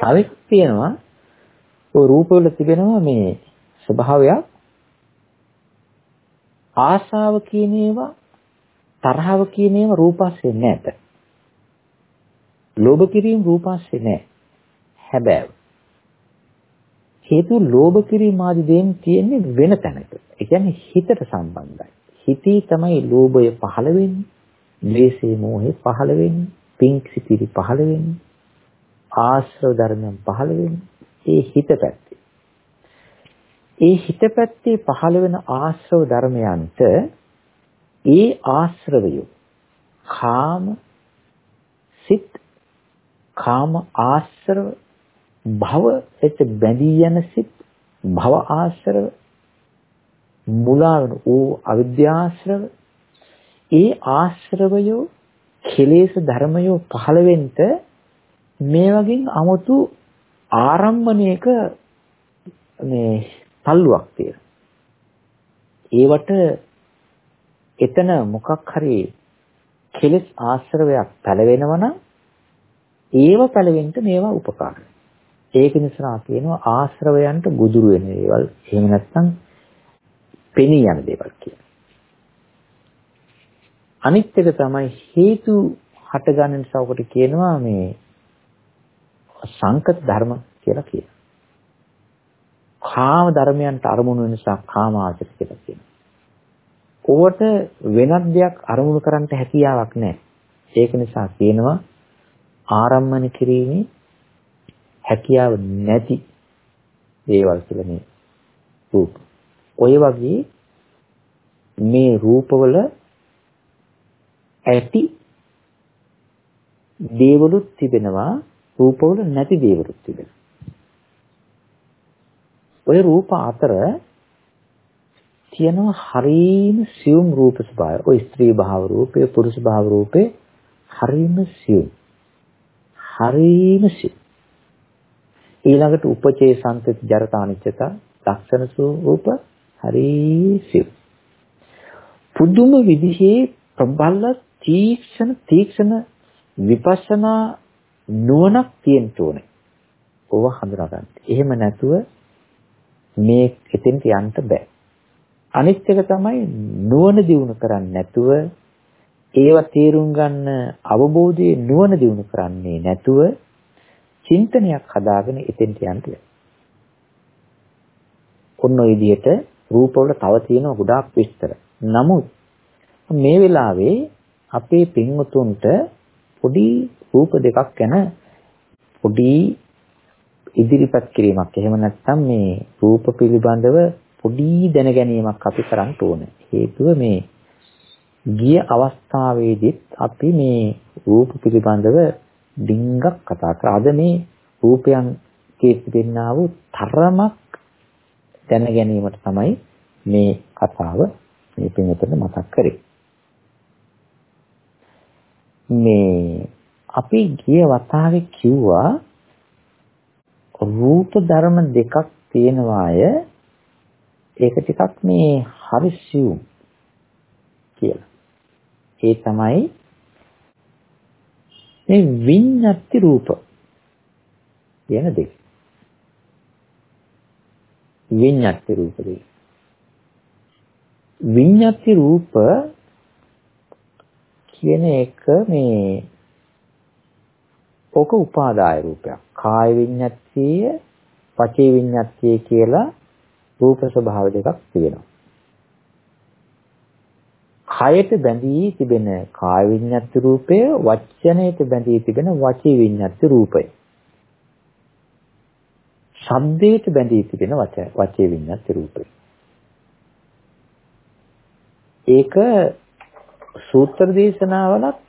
තව එකක් තියෙනවා ඔය රූපවල තිබෙනවා මේ ස්වභාවයක් ආශාව කියන ඒවා තරහව කියන ඒවා රූපස්සේ නැත. ලෝභ කිරීම රූපස්සේ නැහැ. හැබැයි හේතු ලෝභ කිරීම ආදී දේන් තියෙන්නේ වෙන තැනක. ඒ කියන්නේ හිතට සම්බන්ධයි. හිතේ තමයි ලෝභය පහළ වෙන්නේ. ද්වේෂය මෝහය පහළ වෙන්නේ. පිංක් සිතිරි පහළ වෙන්නේ. ආශ්‍රව ධර්මයන් පහළ වෙන්නේ. ඒ හිත පැත්තේ. ඒ හිත පැත්තේ පහළ වෙන ආශ්‍රව ධර්මයන්ට ඒ ආශ්‍රවය කාම සිත් කාම ආශ්‍රව භව එච්ච බැඳී යන සිත් භව ආශ්‍රව මුලා වෙන ඕ අවිද්‍යාශ්‍රව ඒ ආශ්‍රවය කෙලෙස් ධර්මය පහළ වෙන්න මේ වගේ 아무තු ආරම්භණයක මේ තල්ලුවක් තියෙනවා. ඒවට එතන මොකක් හරි කෙලස් ආශ්‍රවයක් පැලවෙනවා නම් ඒව පැලවෙන්න මේවා උපකාරයි. ඒක නිසා කියනවා ආශ්‍රවයන්ට ගුදුරු වෙන දේවල් එහෙම නැත්නම් පෙනී යන දේවල් කියලා. අනිත් එක තමයි හේතු හටගන්න නිසා ඔකට කියනවා මේ සංකත ධර්ම කියලා කියනවා. කාම ධර්මයන්ට අරමුණු වෙන නිසා කාම ආශ්‍රිත කියලා කියනවා. ඕවට වෙනත් දෙයක් අරමුණු කරන්න හැකියාවක් නැහැ. ඒක නිසා කියනවා ආරම්මන කිරීමේ හැකියාව නැති දේවල් කියලා මේ රූප. ඔය වගේ මේ රූපවල ඇති දේවලුත් තිබෙනවා රූපවල නැති දේවලුත් තිබෙනවා. ඔය රූප අතර තියෙනවා හරීම සියුම් රූප ස්වභාවය. ඔය ස්ත්‍රී භාව රූපය, පුරුෂ භාව රූපේ හරීම සියුම්. හරීම සියුම්. ඊළඟට උපචේ සංතති ජරතානිච්චත ලක්ෂණ ස්වરૂප හරීසිය. පුදුම විදිහේ ප්‍රබල තීක්ෂණ තීක්ෂණ විපස්සනා නුවණක් තියෙන්න ඕනේ. ඕව හඳුනා ගන්න. එහෙම නැතුව මේ එතෙන්ට යන්න බෑ. අනිත් එක තමයි නුවණ දිනු කරන්නේ නැතුව ඒවා තේරුම් ගන්න අවබෝධයේ නුවණ දිනු කරන්නේ නැතුව චින්තනයක් හදාගෙන එතෙන්ට යන්න ඔන්න ඔය විදිහට රූපවල තව තියෙන ගොඩාක් විස්තර. නමුත් මේ වෙලාවේ අපේ පින්වතුන්ට පොඩි රූප දෙකක් ගැන පොඩි ඉදිරිපත් කිරීමක් එහෙම නැත්නම් මේ රූප පිළිබඳව පොඩි දැනගැනීමක් අපි කරන්න ඕනේ. හේතුව මේ ගිය අවස්ථාවේදීත් අපි මේ රූප පිළිබඳව ඩිංගක් කතා කරා. අද මේ රූපයන් කේසිපෙන්නා වූ තරමක් දැන ගැනීමට තමයි මේ කතාව මේ පින්වතුන්ට මතක් කරේ. මේ අපි ගිය වතාවේ කිව්වා රූප ධර්ම දෙකක් තියෙනවාය ඒක ටිකක් මේ හරිසියුම් කියලා. ඒ තමයි මේ විඤ්ඤාති රූප කියන දෙක. විඤ්ඤාති රූප දෙක. විඤ්ඤාති රූප කියන එක මේ ඕක උපාදාය රූපයක්. කාය විඤ්ඤාතිය, පචේ විඤ්ඤාතිය කියලා රූප ස්වභාව දෙකක් තියෙනවා. කයට බැඳී තිබෙන කාය විඤ්ඤාති රූපය වචනයට බැඳී තිබෙන වචී විඤ්ඤාති රූපය. ශබ්දයට බැඳී තිබෙන වචේ විඤ්ඤාති රූපය. ඒක සූත්‍ර දේශනාවලත්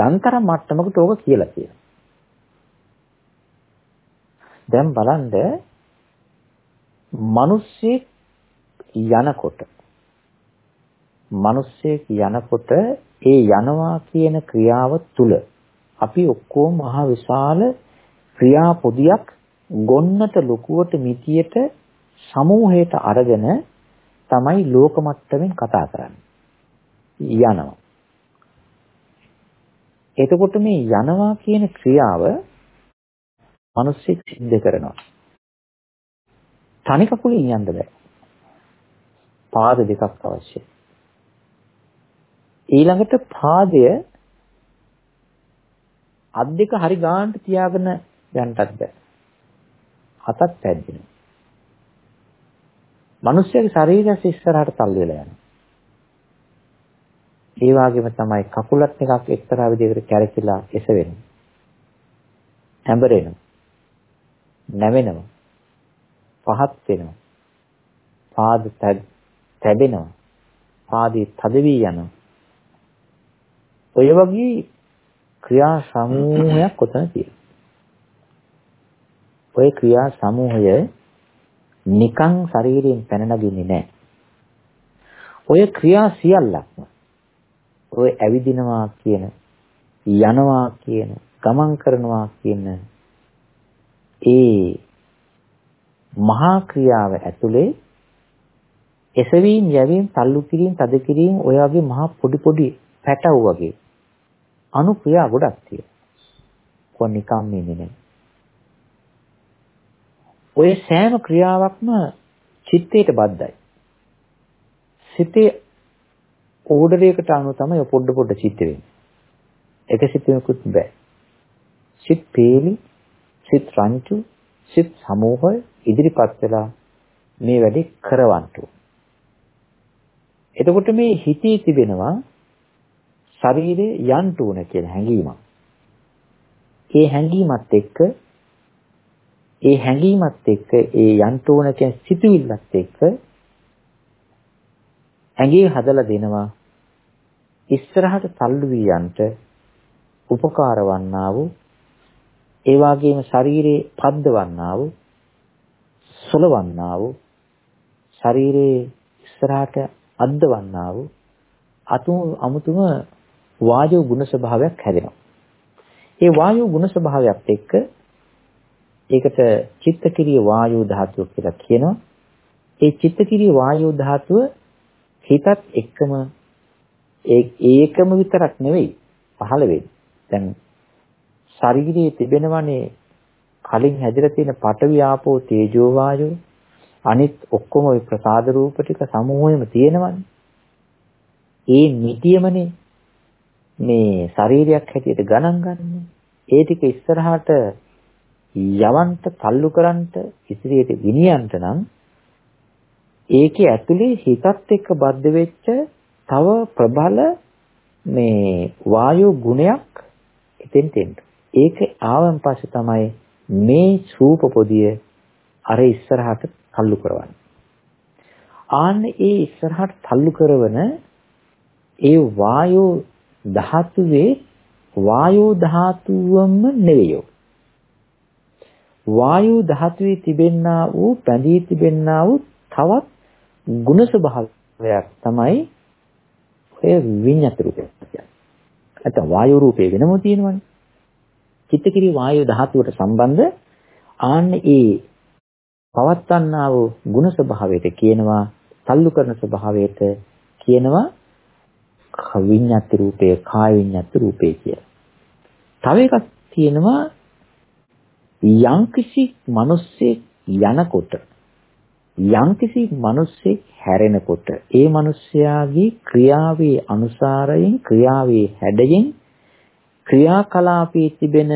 යන්තර මට්ටමකට ඕක කියලා තියෙනවා. දැන් බලන්න මිනිස්සෙක් යනකොට මිනිස්සෙක් යනකොට ඒ යනවා කියන ක්‍රියාව තුල අපි ඔක්කොම මහ විශාල ක්‍රියා පොදියක් ගොන්නට ලොකුවට මිටියට සමූහයට අරගෙන තමයි ලෝක මට්ටමින් කතා කරන්නේ. යනවා. එතකොට මේ යනවා කියන ක්‍රියාව මිනිස්සෙක් සිද්ධ කරනවා. තනි කකුලින් යන්න බෑ. පාද දෙකක් අවශ්‍යයි. ඊළඟට පාදය අත් දෙක හරි ගානට තියාගෙන යන්නත් බෑ. අතත් පැද්දෙනවා. මිනිස්යාගේ ශරීරය ඉස්සරහට තල්ලු වෙලා යනවා. ඒ වගේම තමයි කකුලත් එකක් එක්තරා විදිහකට කැරකිලා එසවෙනවා. හැඹරෙනවා. නැවෙනවා. පහත් වෙනවා. පාද තැබෙනවා. පාදේ තද වී යනවා. ඔය වගේ ක්‍රියා සමූහයක් ඔතන තියෙනවා. ඔය ක්‍රියා සමූහය නිකං ශරීරයෙන් පැන නගින්නේ නැහැ. ඔය ක්‍රියා සියල්ලක්ම ඔය ඇවිදිනවා කියන යනවා කියන ගමන් කරනවා කියන ඒ මහා ක්‍රියාව ඇතුලේ එසවීම යැවීම තල්ලු කිරීම තද කිරීම ඔය වගේ මහා පොඩි පොඩි පැටව් වගේ අනුක්‍රියා ගොඩක් තියෙනවා. කො නිකම් ඉන්නේ නේ. ඔය සෑම ක්‍රියාවක්ම චිත්තයට බද්ධයි. සිතේ ඕඩරයකට අනුව තමයි පොඩ පොඩ චිත්ත වෙන්නේ. එක සිතෙකුත් බෑ. සිත් පේලි, සිත් රංචු, සිත් සමූහය ඉදිරිපත් වෙලා මේ වැඩේ කරවන්න එතකොට මේ හිතේ තිබෙනවා ශරීරේ යන්න ඕන කියලා හැඟීමක්. ඒ හැඟීමත් එක්ක ඒ හැඟීමත් එක්ක ඒ යන්න ඕන කියන සිතුවිල්ලත් එක්ක ඇඟේ හදලා දෙනවා ඉස්සරහට තල්ලු වී යන්ට උපකාර වන්නා වූ ඒ වගේම ශරීරේ පද්දවන්නා වූ සොලවන්නා වූ ශරීරේ ඉස්සරහට අද්දවන්නා වූ අතුම අමුතුම වායු ගුණ ස්වභාවයක් හැදෙනවා. ඒ වායු ගුණ ස්වභාවයත් එක්ක ඒකට චිත්තකිරිය වායු ධාතුව කියලා කියනවා. ඒ චිත්තකිරිය වායු ධාතුව හිතත් එක්කම ඒ ඒකම විතරක් නෙවෙයි පහළ වෙන්නේ. දැන් ශරීරයේ තිබෙනවනේ කලින් හැදිලා තියෙන පඨවි ආපෝ තේජෝ වායෝ අනිත් ඔක්කොම ওই ප්‍රසාද රූප ටික සමූහයෙම තියෙනවනේ. ඒ මිටියමනේ මේ ශරීරයක් හැටියට ගණන් ගන්න. ඒ ටික ඉස්සරහට යවන්ට තල්ලු කරන්ට ඉදිරියට ගෙනියන්න නම් ඒකේ ඇතුලේ හිතත් එක්ක බද්ධ වෙච්ච තව ප්‍රබල මේ වායු ගුණයක් එතෙන් තෙන්න. ඒක ආවන් පස්සේ තමයි මේ රූප පොදිය අර ඉස්සරහට තල්ලු කරවන්නේ. ආන්න ඒ ඉස්සරහට තල්ලු කරවන ඒ වායු ධාතුවේ වායු ධාතුවම නෙවෙයි. වායු ධාතුවේ තිබෙන්නා වූ පැඳී තිබෙන්නා වූ තවත් ගුණ ස්වභාවයක් තමයි ඔය විඤ්ඤාත රූපය කියන්නේ. නැත්නම් වායු රූපේ වෙනම තියෙනවනේ. චිත්තකිරි වායු ධාතුවට සම්බන්ධ ආන්න ඒ පවත්වන්නා වූ ගුණ ස්වභාවයට කියනවා තල්ලු කරන ස්වභාවයට කියනවා විඤ්ඤාති රූපය කාය විඤ්ඤාති රූපය කියලා. තව එකක් තියෙනවා යම්කිසි මිනිස්සෙක් යනකොට යම්කිසි මිනිස්සෙක් හැරෙනකොට ඒ මිනිස්යාගේ ක්‍රියාවේ අනුසාරයෙන් ක්‍රියාවේ හැඩයෙන් ක්‍රියාකලාපයේ තිබෙන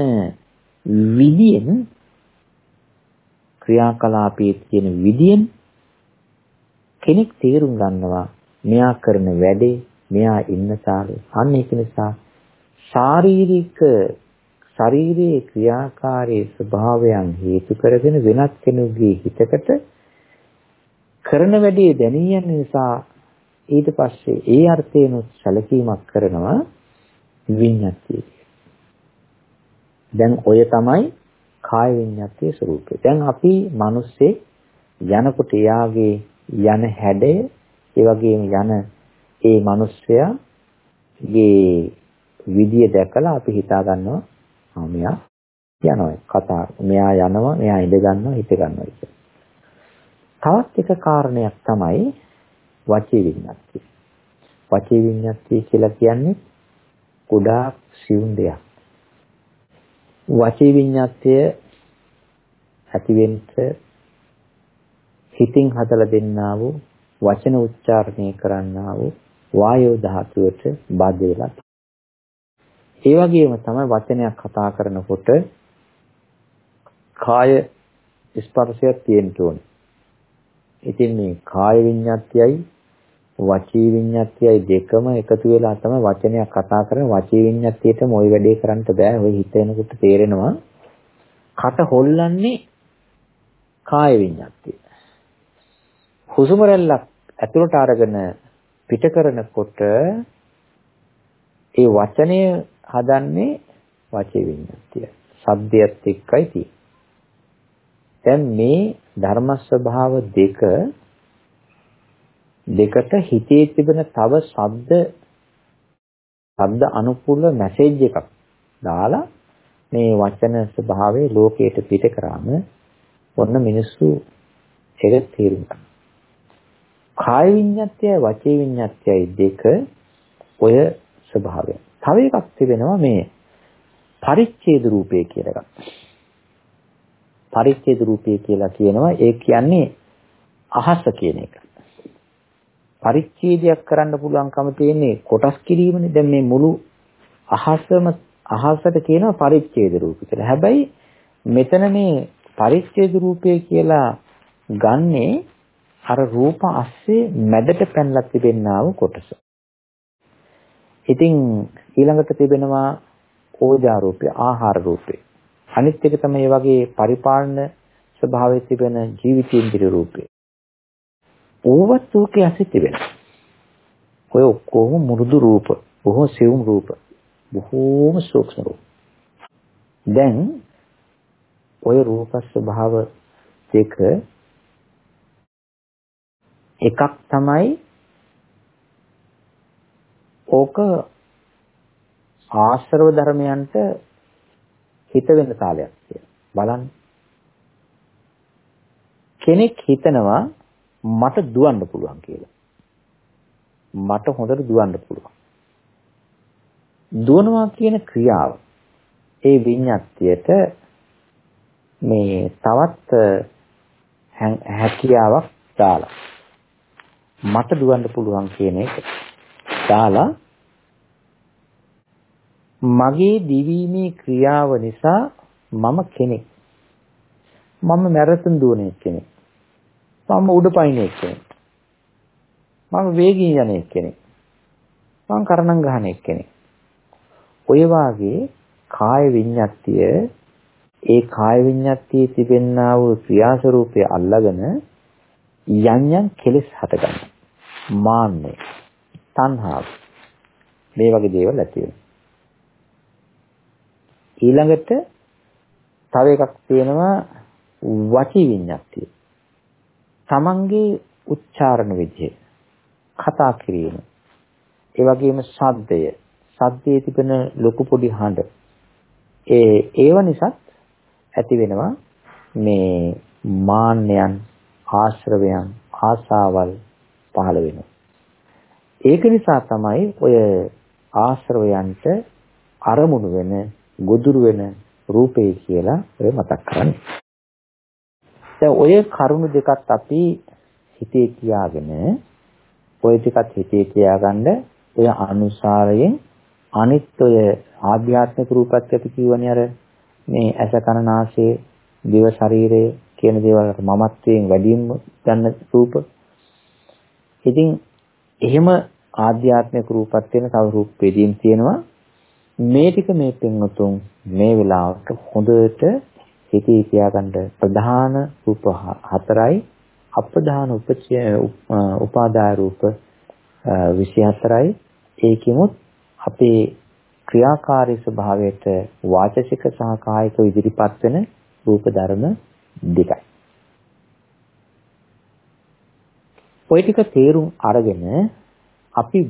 විදියෙන් ක්‍රියාකලාපයේ තියෙන විදියෙන් කෙනෙක් තේරුම් ගන්නවා මෙයා කරන වැඩේ මෙයා ඉන්න තාලේ අන්න ඒක නිසා ශාරීරික ශරීරයේ ක්‍රියාකාරී ස්වභාවයන් හේතු කරගෙන වෙනත් කෙනෙකුගේ හිතකට කරන වැඩේ දැනී යන නිසා ඊට පස්සේ ඒ අර්ථයෙන් සැලකීමක් කරනවා විඤ්ඤාතිය. දැන් ඔය තමයි කාය විඤ්ඤාතිය ස්වરૂපය. දැන් අපි මිනිස්සේ යනකොට එයාගේ යන හැඩය ඒ වගේම යන ඒ මිනිස්සයාගේ විදිය දැකලා අපි හිතා ගන්නවා ආ මෙයා යනවා කතා මෙයා යනවා මෙයා ඉඳ ගන්නවා හිට ගන්නවා කියලා. තවත් එක කාරණයක් තමයි වචී විඤ්ඤාති. වචී විඤ්ඤාති කියලා කියන්නේ ගොඩාක් සියුම් දෙයක්. වචී විඤ්ඤාතය ඇතිවෙන්න හිතින් හදලා දෙන්නා වූ වචන උච්චාරණය කරන්නා වූ වායෝ ධාතුවට බාධ වෙලා ඒ වගේම තමයි වචනයක් කතා කරනකොට කාය ස්පර්ශයක් තියෙන්න ඕනේ. ඉතින් මේ කාය විඤ්ඤාත්යයි වචී විඤ්ඤාත්යයි දෙකම එකතු වෙලා තමයි වචනයක් කතා කරන වචී විඤ්ඤාත්යටම ওই වැඩේ කරන්න බෑ. ඔය හිතෙනකොට තේරෙනවා කට හොල්ලන්නේ කාය විඤ්ඤාත්ය. හුස්ම රැල්ලක් ඇතුළට අරගෙන පිට කරනකොට ඒ වචනය හදන්නේ වාචේ විඤ්ඤාතිය. සබ්දයත් එක්කයි තියෙන්නේ. දැන් මේ ධර්ම ස්වභාව දෙක දෙකට හිතේ තිබෙන තව ශබ්ද ශබ්ද අනුකූල මැසේජ් එකක් දාලා මේ වචන ස්වභාවයේ ලෝකයට පිට කරාම ඔන්න මිනිස්සු ඒක තේරුම් ගන්නවා. කාය විඤ්ඤාත්යයි වචේ විඤ්ඤාත්යයි දෙක ඔය ස්වභාවය. තව එකක් තිබෙනවා මේ පරිච්ඡේද රූපය කියලා එකක්. පරිච්ඡේද රූපය කියලා කියනවා ඒ කියන්නේ අහස කියන එක. පරිච්ඡේදයක් කරන්න පුළුවන්කම තියෙන්නේ කොටස් කිරීමනේ. දැන් මේ මුළු අහසම අහසට කියනවා පරිච්ඡේද රූප කියලා. හැබැයි මෙතන මේ පරිච්ඡේද රූපය කියලා ගන්නේ අර රූප ASCII මැදට පැනලා තිබෙනා වූ කොටස. ඉතින් ඊළඟට තිබෙනවා ඕජා රූපය, ආහාර රූපය. අනිත් එක තමයි මේ වගේ පරිපාලන ස්වභාවයේ තිබෙන ජීවිතේන්ද්‍රිය රූපය. ඕවත් රූපේ ඇසි තිබෙනවා. ඔය ඔක්කොම මුරුදු රූප, බොහෝ සියුම් රූප, බොහෝම සූක්ෂම රූප. දැන් ඔය රූප ස්වභාව දෙක එකක් තමයි ඕක ආශ්‍රව ධර්මයන්ට හිත වෙන තාලයක් කියලා. බලන්න. කෙනෙක් හිතනවා මට දුවන්න පුළුවන් කියලා. මට හොඳට දුවන්න පුළුවන්. දුවනවා කියන ක්‍රියාව ඒ විඤ්ඤාතියට මේ තවත් හැකියාවක් දාලා මට දුවන්න පුළුවන් කියන එක දාලා මගේ දිවීමේ ක්‍රියාව නිසා මම කෙනෙක්. මම මැරතන් දුවන කෙනෙක්. මම උඩ පයින් කෙනෙක්. මම වේගින් යන කෙනෙක්. මම කරණම් ගහන කෙනෙක්. ඔය වාගේ කාය විඤ්ඤාතිය ඒ කාය විඤ්ඤාතියේ තිබෙනා වූ ක්‍රියාස්වරූපය අල්ලාගෙන යම් යම් කෙලෙස් හටගන්නවා. මාන්නය, තණ්හාව. මේ වගේ දේවල් ඇති වෙනවා. ඊළඟට තව එකක් තියෙනවා වචී විඤ්ඤාතිය. තමන්ගේ උච්චාරණ විදිය කතා කිරීම. ඒ වගේම ශබ්දය, ශබ්දයේ තිබෙන ලොකු පොඩි හඬ. ඒ ඒව නිසා ඇති වෙනවා මේ මාන්නයන්, ආශ්‍රවයන්, ආසාවල් පහළ වෙනවා. ඒක නිසා තමයි ඔය ආශ්‍රවයන්ට අරමුණු වෙන ගොදුරු වෙන රූපේ කියලා ඔය මතක් කරන්නේ. දැන් ඔය කරුණු දෙකත් අපි හිතේ තියාගෙන ඔය ටිකත් හිතේ තියාගන්න ඔය අනුසාරයෙන් අනිත් ඔය ආධ්‍යාත්මික රූපත් ඇති කියවනේ අර මේ ඇස කන නාසය දිව ශරීරය කියන දේවල් මමත්වයෙන් වැඩිම ගන්න රූප. ඉතින් එහෙම ආධ්‍යාත්මික රූපත් වෙන තව රූප වේදීන් තියෙනවා. මේ ටික මේ පින්වතුන් මේ වෙලාවට හොඳට හිතේ තියාගන්න ප්‍රධාන රූප හතරයි අප්‍රධාන උපාදාය රූප 24යි ඒකෙමුත් අපේ ක්‍රියාකාරී ස්වභාවයට වාචසික සහ කායික ඉදිරිපත් වෙන රූප ධර්ම දෙකයි. ওই ටික තේරුම් අරගෙන අපි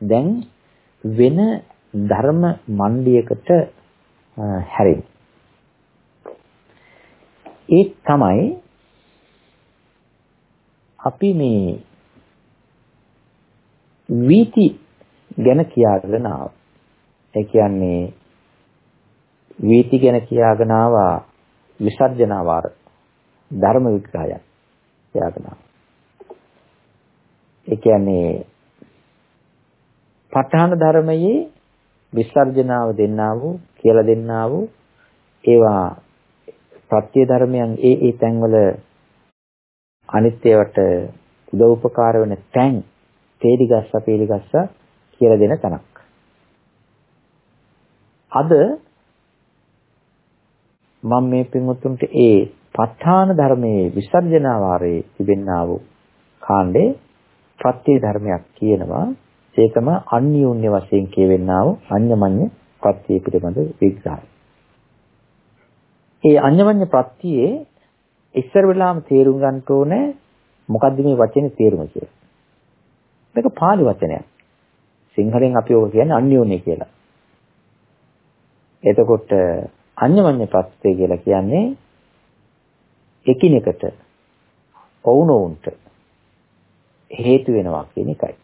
දැන් වෙන ධර්ම මණ්ඩියකට හැරෙමු. ඒ තමයි අපි මේ වීති ගැන කියාගෙන ආවා. ඒ කියන්නේ වීති ගැන කියාගෙන ආවා විසර්ජන වාර ධර්ම විග්‍රහයක් කියාගෙන ආවා. ඒ කියන්නේ ප ဋ ාහන ධර්මයේ විසර්ජනාව දෙන්නා වූ කියලා දෙන්නා වූ ඒවා ප්‍රත්‍ය ධර්මයන් ඒ ඒ තැන්වල අනිත්‍යවට උදව් උපකාර වෙන තැන් තේලිගස්ස පේලිගස්ස කියලා දෙන තැනක්. අද මම මේ පින්වුතුන්ට ඒ ප ဋ ාහන ධර්මයේ විසර්ජනාවාරයේ තිබෙන්නා වූ කාණ්ඩේ ප්‍රත්‍ය ධර්මයක් කියනවා ඒකම අන්‍යෝන්‍ය වශයෙන් කියවෙන්නා වූ අඤ්ඤමඤ්ඤ ප්‍රත්‍ය පිළිබඳ විග්‍රහය. ඒ අඤ්ඤමඤ්ඤ ප්‍රත්‍යයේ ඉස්සර වෙලාම තේරුම් ගන්න ඕනේ මොකද්ද මේ වචනේ තේරුම කියලා. මේක pāli වචනයක්. සිංහලෙන් අපි ඔක කියන්නේ අන්‍යෝන්‍ය කියලා. එතකොට අඤ්ඤමඤ්ඤ ප්‍රත්‍ය කියලා කියන්නේ එකිනෙකට ඔවුනොවුන්ට හේතු වෙනවා කියන එකයි.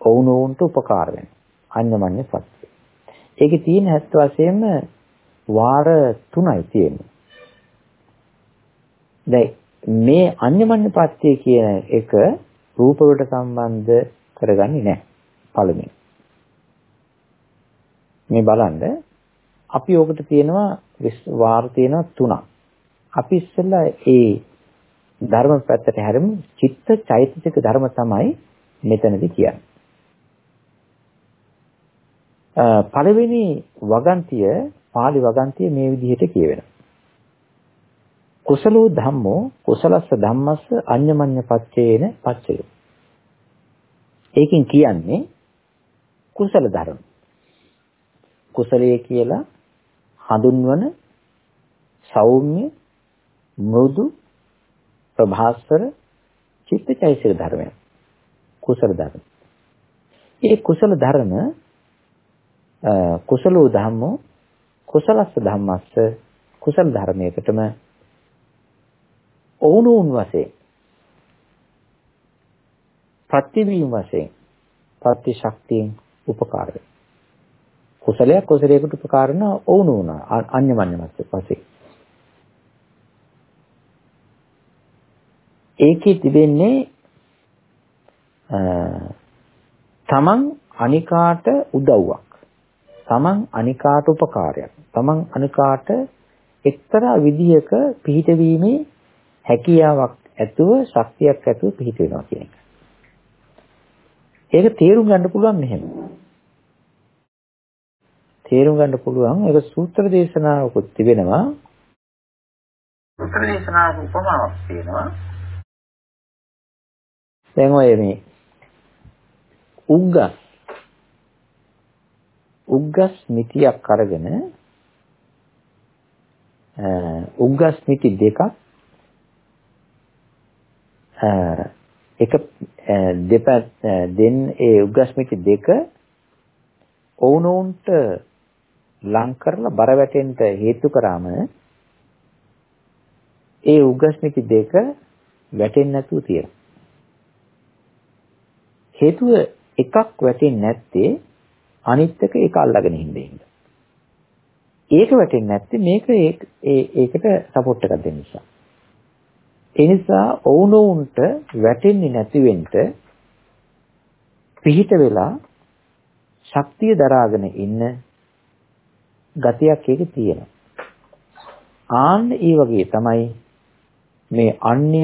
ඔවුනොවුන්ට උපකාර වෙනවා. අඤ්ඤමඤ්ඤ සත්‍ය. ඒකේ තියෙන හැත්ත වශයෙන්ම වාර තුනයි තියෙන්නේ. දැන් මේ අඤ්ඤමඤ්ඤ පත්‍ය කියන එක රූප වලට සම්බන්ධ කරගන්නේ නැහැ. පළමුවෙන්. මේ බලන්න අපි ඕකට තියෙනවා වාර තියෙනවා තුනක්. අපි ඉස්සෙල්ලා ඒ ධර්ම පැත්තට හැරෙමු. චිත්ත චෛතසික ධර්ම තමයි මෙතනදී කියන්නේ. පළවෙනි වගන්තිය pāli වගන්තිය මේ විදිහට කියවෙනවා. කුසලෝ ධම්මෝ කුසලස්ස ධම්මස්ස අඤ්ඤමඤ්ඤ පච්චේන පච්චය. ඒකෙන් කියන්නේ කුසල ධර්ම. කුසලයේ කියලා හඳුන්වන සෞම්‍ය මෘදු ප්‍රභාස්වර චිත්තචෛසික ධර්මයක්. කුසල ධර්ම. ඒ කුසල ධර්ම කුසලෝ ධම්මෝ කුසලස්ස ධම්මස්ස කුසල ධර්මයකටම ඕනෝන් වශයෙන් ප්‍රතිවීම වශයෙන් ප්‍රති ශක්තියෙන් උපකාර වෙනවා. කුසලයක් කුසලයකට උපකාර කරන ඕනෝන අන්‍යමඤ්ඤමත් වශයෙන්. ඒකේ තිබෙන්නේ තමන් අනිකාට උදව්වක්. තමන් අනිකාට උපකාරයක්. තමන් අනිකාට එක්තරා විදියක පිහිටවීමේ හැකියාවක් ඇතුව ශක්තියක් ඇතුව පිහිට වෙනවා කියන එක. ඒක තේරුම් ගන්න පුළුවන් මෙහෙම. තේරුම් ගන්න පුළුවන් ඒක සූත්‍ර දේශනාවකුත් තිබෙනවා. සූත්‍ර දේශනාවක උපමාවක් තියෙනවා. දැන් ඔය මේ උග්ගස් උග්ගස් මිටියක් අරගෙන උග්ගස් මිටි දෙකක් එක දෙපැත් දෙන් ඒ උග්ගස් මිටි දෙක ඔවුනොවුන්ට ලං කරලා බර වැටෙන්න හේතු කරාම ඒ උග්ගස් මිටි දෙක වැටෙන්නේ නැතුව තියෙනවා. හේතුව එකක් වැටෙන්නේ නැත්තේ අනිත් එක ඒක අල්ලගෙන ඉන්නේ. ඒක වැටෙන්නේ නැත්තේ මේක ඒකට සපෝට් එකක් දෙන්න නිසා. ඒ නිසා ඔවුනොවුන්ට වැටෙන්නේ නැති වෙන්න පිහිට වෙලා ශක්තිය දරාගෙන ඉන්න ගතියක් ඒකේ තියෙනවා. ආන්න ඒ වගේ තමයි මේ අන්‍ය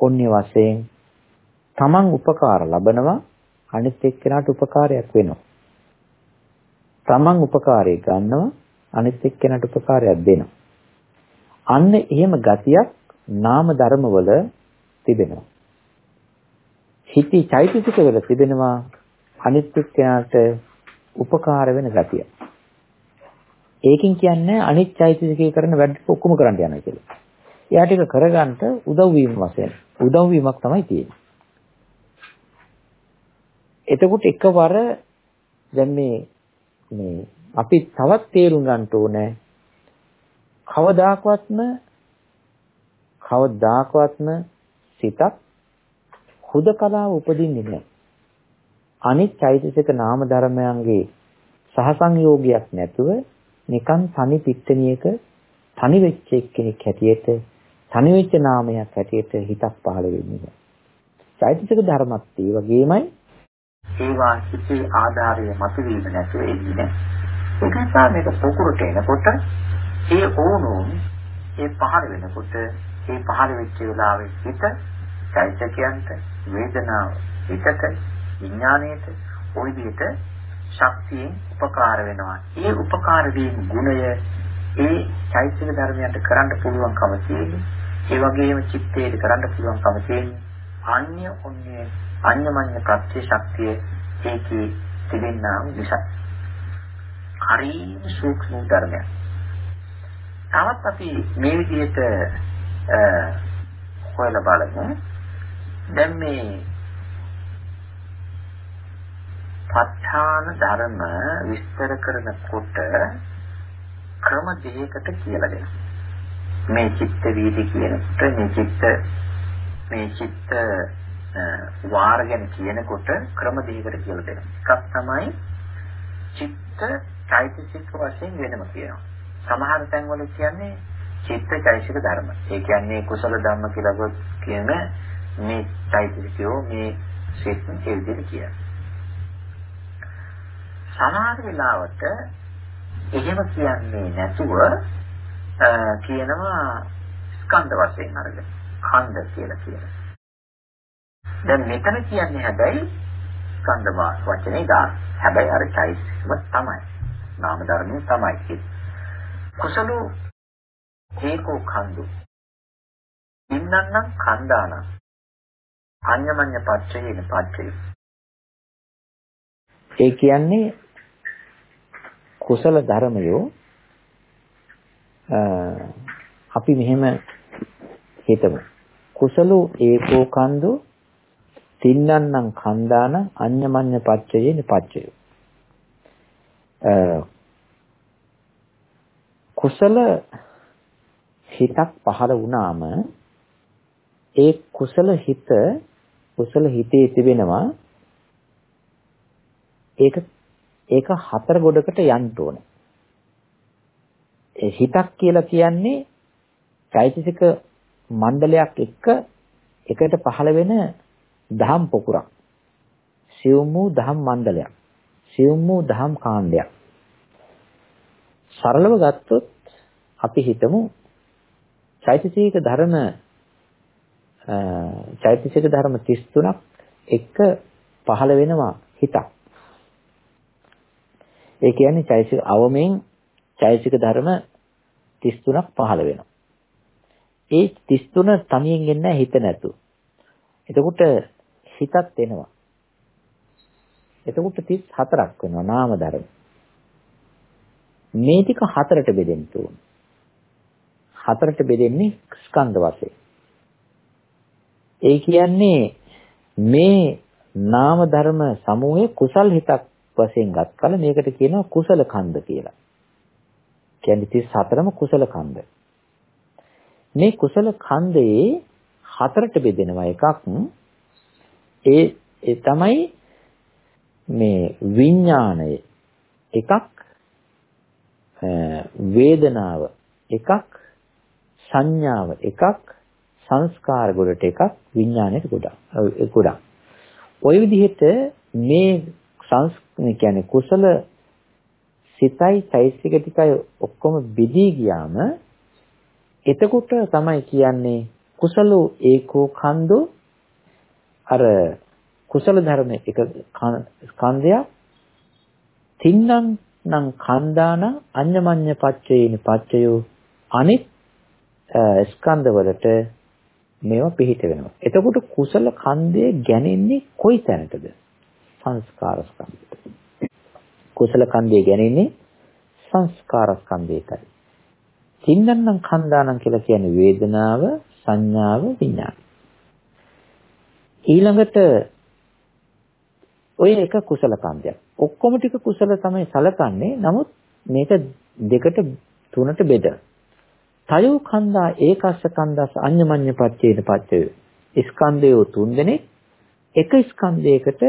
ඔන්‍ය වශයෙන් තමන් උපකාර ලබනවා අනිත් එක්කෙනාට උපකාරයක් වෙනවා. තමන් උපකාරය ගන්නවා අනිත් එක්කෙනාට උපකාරයක් දෙනවා. අන්න එහෙම ගතියක් නාම ධර්මවල තිබෙනවා. හිති චෛතසික වල තිබෙනවා අනිත් එක්කෙනාට උපකාර වෙන ගතිය. ඒකෙන් කියන්නේ අනිත් චෛතසිකේ කරන වැඩ ඔක්කොම කරන්න යනවා කියලා. එයාට ඒක කරගන්න උදව් වීම වශයෙන් උදව් වීමක් තමයි තියෙන්නේ. එතකොට එකවර දැන් මේ මේ අපි තවත් තේරුම් ගන්න ඕනේ කවදාකවත්ම කවදාකවත්ම සිතක් හුදකලාව උපදින්නේ නැහැ. අනිත් චෛතසික නාම ධර්මයන්ගේ සහසංයෝගයක් නැතුව නිකන් තනි පිට්ටනියක තනි වෙච්ච එක්කෙනෙක් හැටියට තනි වෙච්ච නාමයක් හැටියට හිතක් පහළ වෙන්නේ. චෛතසික ධර්මත් ඒ වගේමයි ඒවා සිිතේ ආධාරය මතුවීම නැතුව එන්නේ නැහැ. ඒක නිසා මේක පොකුරට එනකොට ඒ ඕනෝන් ඒ පහළ වෙනකොට ඒ පහළ වෙච්ච වෙලාවේ හිත චෛතසිකයන්ට වේදනාව හිතට විඥාණයට ওই විදිහට ශක්තියෙන් උපකාර වෙනවා. ඒ උපකාර වීම ගුණය ඒ චෛතසික ධර්මයන්ට කරන්න පුළුවන්කම තියෙන්නේ. ඒ වගේම චිත්තයට කරන්න පුළුවන්කම තියෙන්නේ. අන්‍ය ඔන්නේ අන්‍යමඤ්ඤ ප්‍රත්‍ය ශක්තිය ඒකේ තිබෙනා නිසා. හරිම සූක්ෂම ධර්මයක්. තවත් අපි මේ විදිහට හොයලා බලමු. දැන් මේ ප ဋ ාණ ධර්ම විස්තර කරනකොට ක්‍රම දෙකකට කියලා දෙනවා. මේ චිත්ත වීදි කියනකොට මේ චිත්ත මේ චිත්ත වාර ගැන කියනකොට ක්‍රම දෙකකට කියලා දෙනවා. එකක් තමයි චිත්ත චෛතසික වශයෙන් වෙනම කියනවා. සමහර තැන්වල කියන්නේ චිත්ත චෛතසික ධර්ම. ඒ කියන්නේ කුසල ධර්ම කියලා කියන මේ චෛතසිකයෝ මේ සිත් ඒ විදිහට කියනවා. සමහර වෙලාවට එහෙම කියන්නේ නැතුව කියනවා ස්කන්ධ වශයෙන් අරගෙන ඛණ්ඩ කියලා කියනවා. දැන් මෙතන කියන්නේ හැබැයි ස්කන්ධ වචනේ දා. හැබැයි අර චෛතසිකම තමයි. නාම ධර්මයේ තමයි. කුසලෝ ඒකෝ ඛණ්ඩු. ඉන්නන්නම් ඛණ්ඩාන. අඤ්ඤමඤ්ඤ පච්චයේන පච්චය. ඒ කියන්නේ කුසල ධර්මයෝ අපි මෙහෙම හිතමු. කුසලෝ ඒකෝ කන්දු තින්නන්නම් කන්දාන අඤ්ඤමඤ්ඤ පච්චයේ නිපච්චය. කුසල හිතක් පහළ වුණාම ඒ කුසල හිත කුසල හිතේ තිබෙනවා ඒක ඒක හතර ගොඩකට යන්න ඕනේ. ඒ හිතක් කියලා කියන්නේ චෛතසික මණ්ඩලයක් එක්ක එකට පහළ වෙන දහම් පොකුරක්. සියුම් වූ දහම් මණ්ඩලයක්. සියුම් වූ දහම් කාණ්ඩයක්. සරලව ගත්තොත් අපි හිතමු චෛතසික ධර්ම චෛතසික ධර්ම 33ක් එක්ක පහළ වෙනවා හිතක්. ඒ කියන්නේ චෛතසික අවමෙන් චෛතසික ධර්ම 33ක් පහළ වෙනවා. ඒ 33 තනියෙන් එන්නේ හිත නැතු. එතකොට හිතත් එනවා. එතකොට 34ක් වෙනවා නාම ධර්ම. මේ ටික හතරට බෙදෙන්න ඕන. හතරට බෙදෙන්නේ ස්කන්ධ වශයෙන්. ඒ කියන්නේ මේ නාම ධර්ම සමූහයේ කුසල් හිතක් වශයෙන් ගත් කල මේකට කියනවා කුසල කන්ද කියලා. කියන්නේ 34ම කුසල කන්ද. මේ කුසල කන්දේ හතරට බෙදෙනවා එකක් ඒ ඒ තමයි මේ විඥාණය එකක් වේදනාව එකක් සංඥාව එකක් සංස්කාර ගොඩට එකක් විඥාණයට ගොඩක් ගොඩක්. ওই විදිහට මේ සංස් කියන්නේ කුසල සිතයි චෛතසික ටිකයි ඔක්කොම බෙදී ගියාම එතකොට තමයි කියන්නේ කුසලෝ ඒකෝ කන්දෝ අර කුසල ධර්ම එක ස්කන්ධයක් තින්නම් නම් කන්දාන අඤ්ඤමඤ්ඤ පච්චේන පච්චයෝ අනිත් ස්කන්ධ වලට මේවා පිහිට වෙනවා. එතකොට කුසල කන්දේ ගැනෙන්නේ කොයි තැනටද? සංස්කාර ස්කන්ධයට. කුසල කන්දේ ගැනෙන්නේ සංස්කාර ස්කන්ධයටයි. තින්නන්නම් කන්දානම් කියලා කියන්නේ වේදනාව, සංඥාව, විඥාන. ඊළඟට ඔය එක කුසල කන්දයක්. ඔක්කොම ටික කුසල තමයි සලකන්නේ. නමුත් මේක දෙකට තුනට බෙදලා. තයෝ කන්දා ඒකස්ස කන්දස් අඤ්ඤමඤ්ඤ පච්චේන පච්චය. ස්කන්ධය තුන් දෙනෙක් එක ස්කන්ධයකට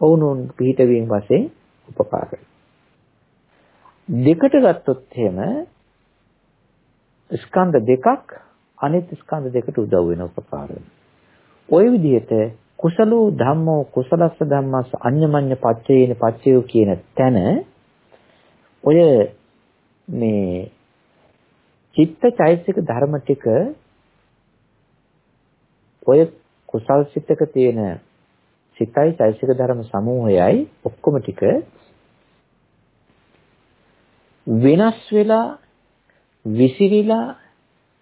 වුණුන් පිහිටවීම වශයෙන් උපකාර දෙකට ගත්තොත් එහෙම ස්කන්ධ දෙකක් අනිත් ස්කන්ධ දෙකට උදව් වෙන උපකාර ওই විදිහට කුසලෝ ධම්මෝ කුසලස්ස ධම්මස් අඤ්ඤමඤ්ඤ පච්චේන පච්චයෝ කියන තැන ඔය මේ චිත්ත චෛතසික ධර්ම ටික ඔය කුසල් සිතක තියෙන සිතයි චෛතසික ධර්ම සමූහයයි ඔක්කොම ටික වෙනස් වෙලා විසිරිලා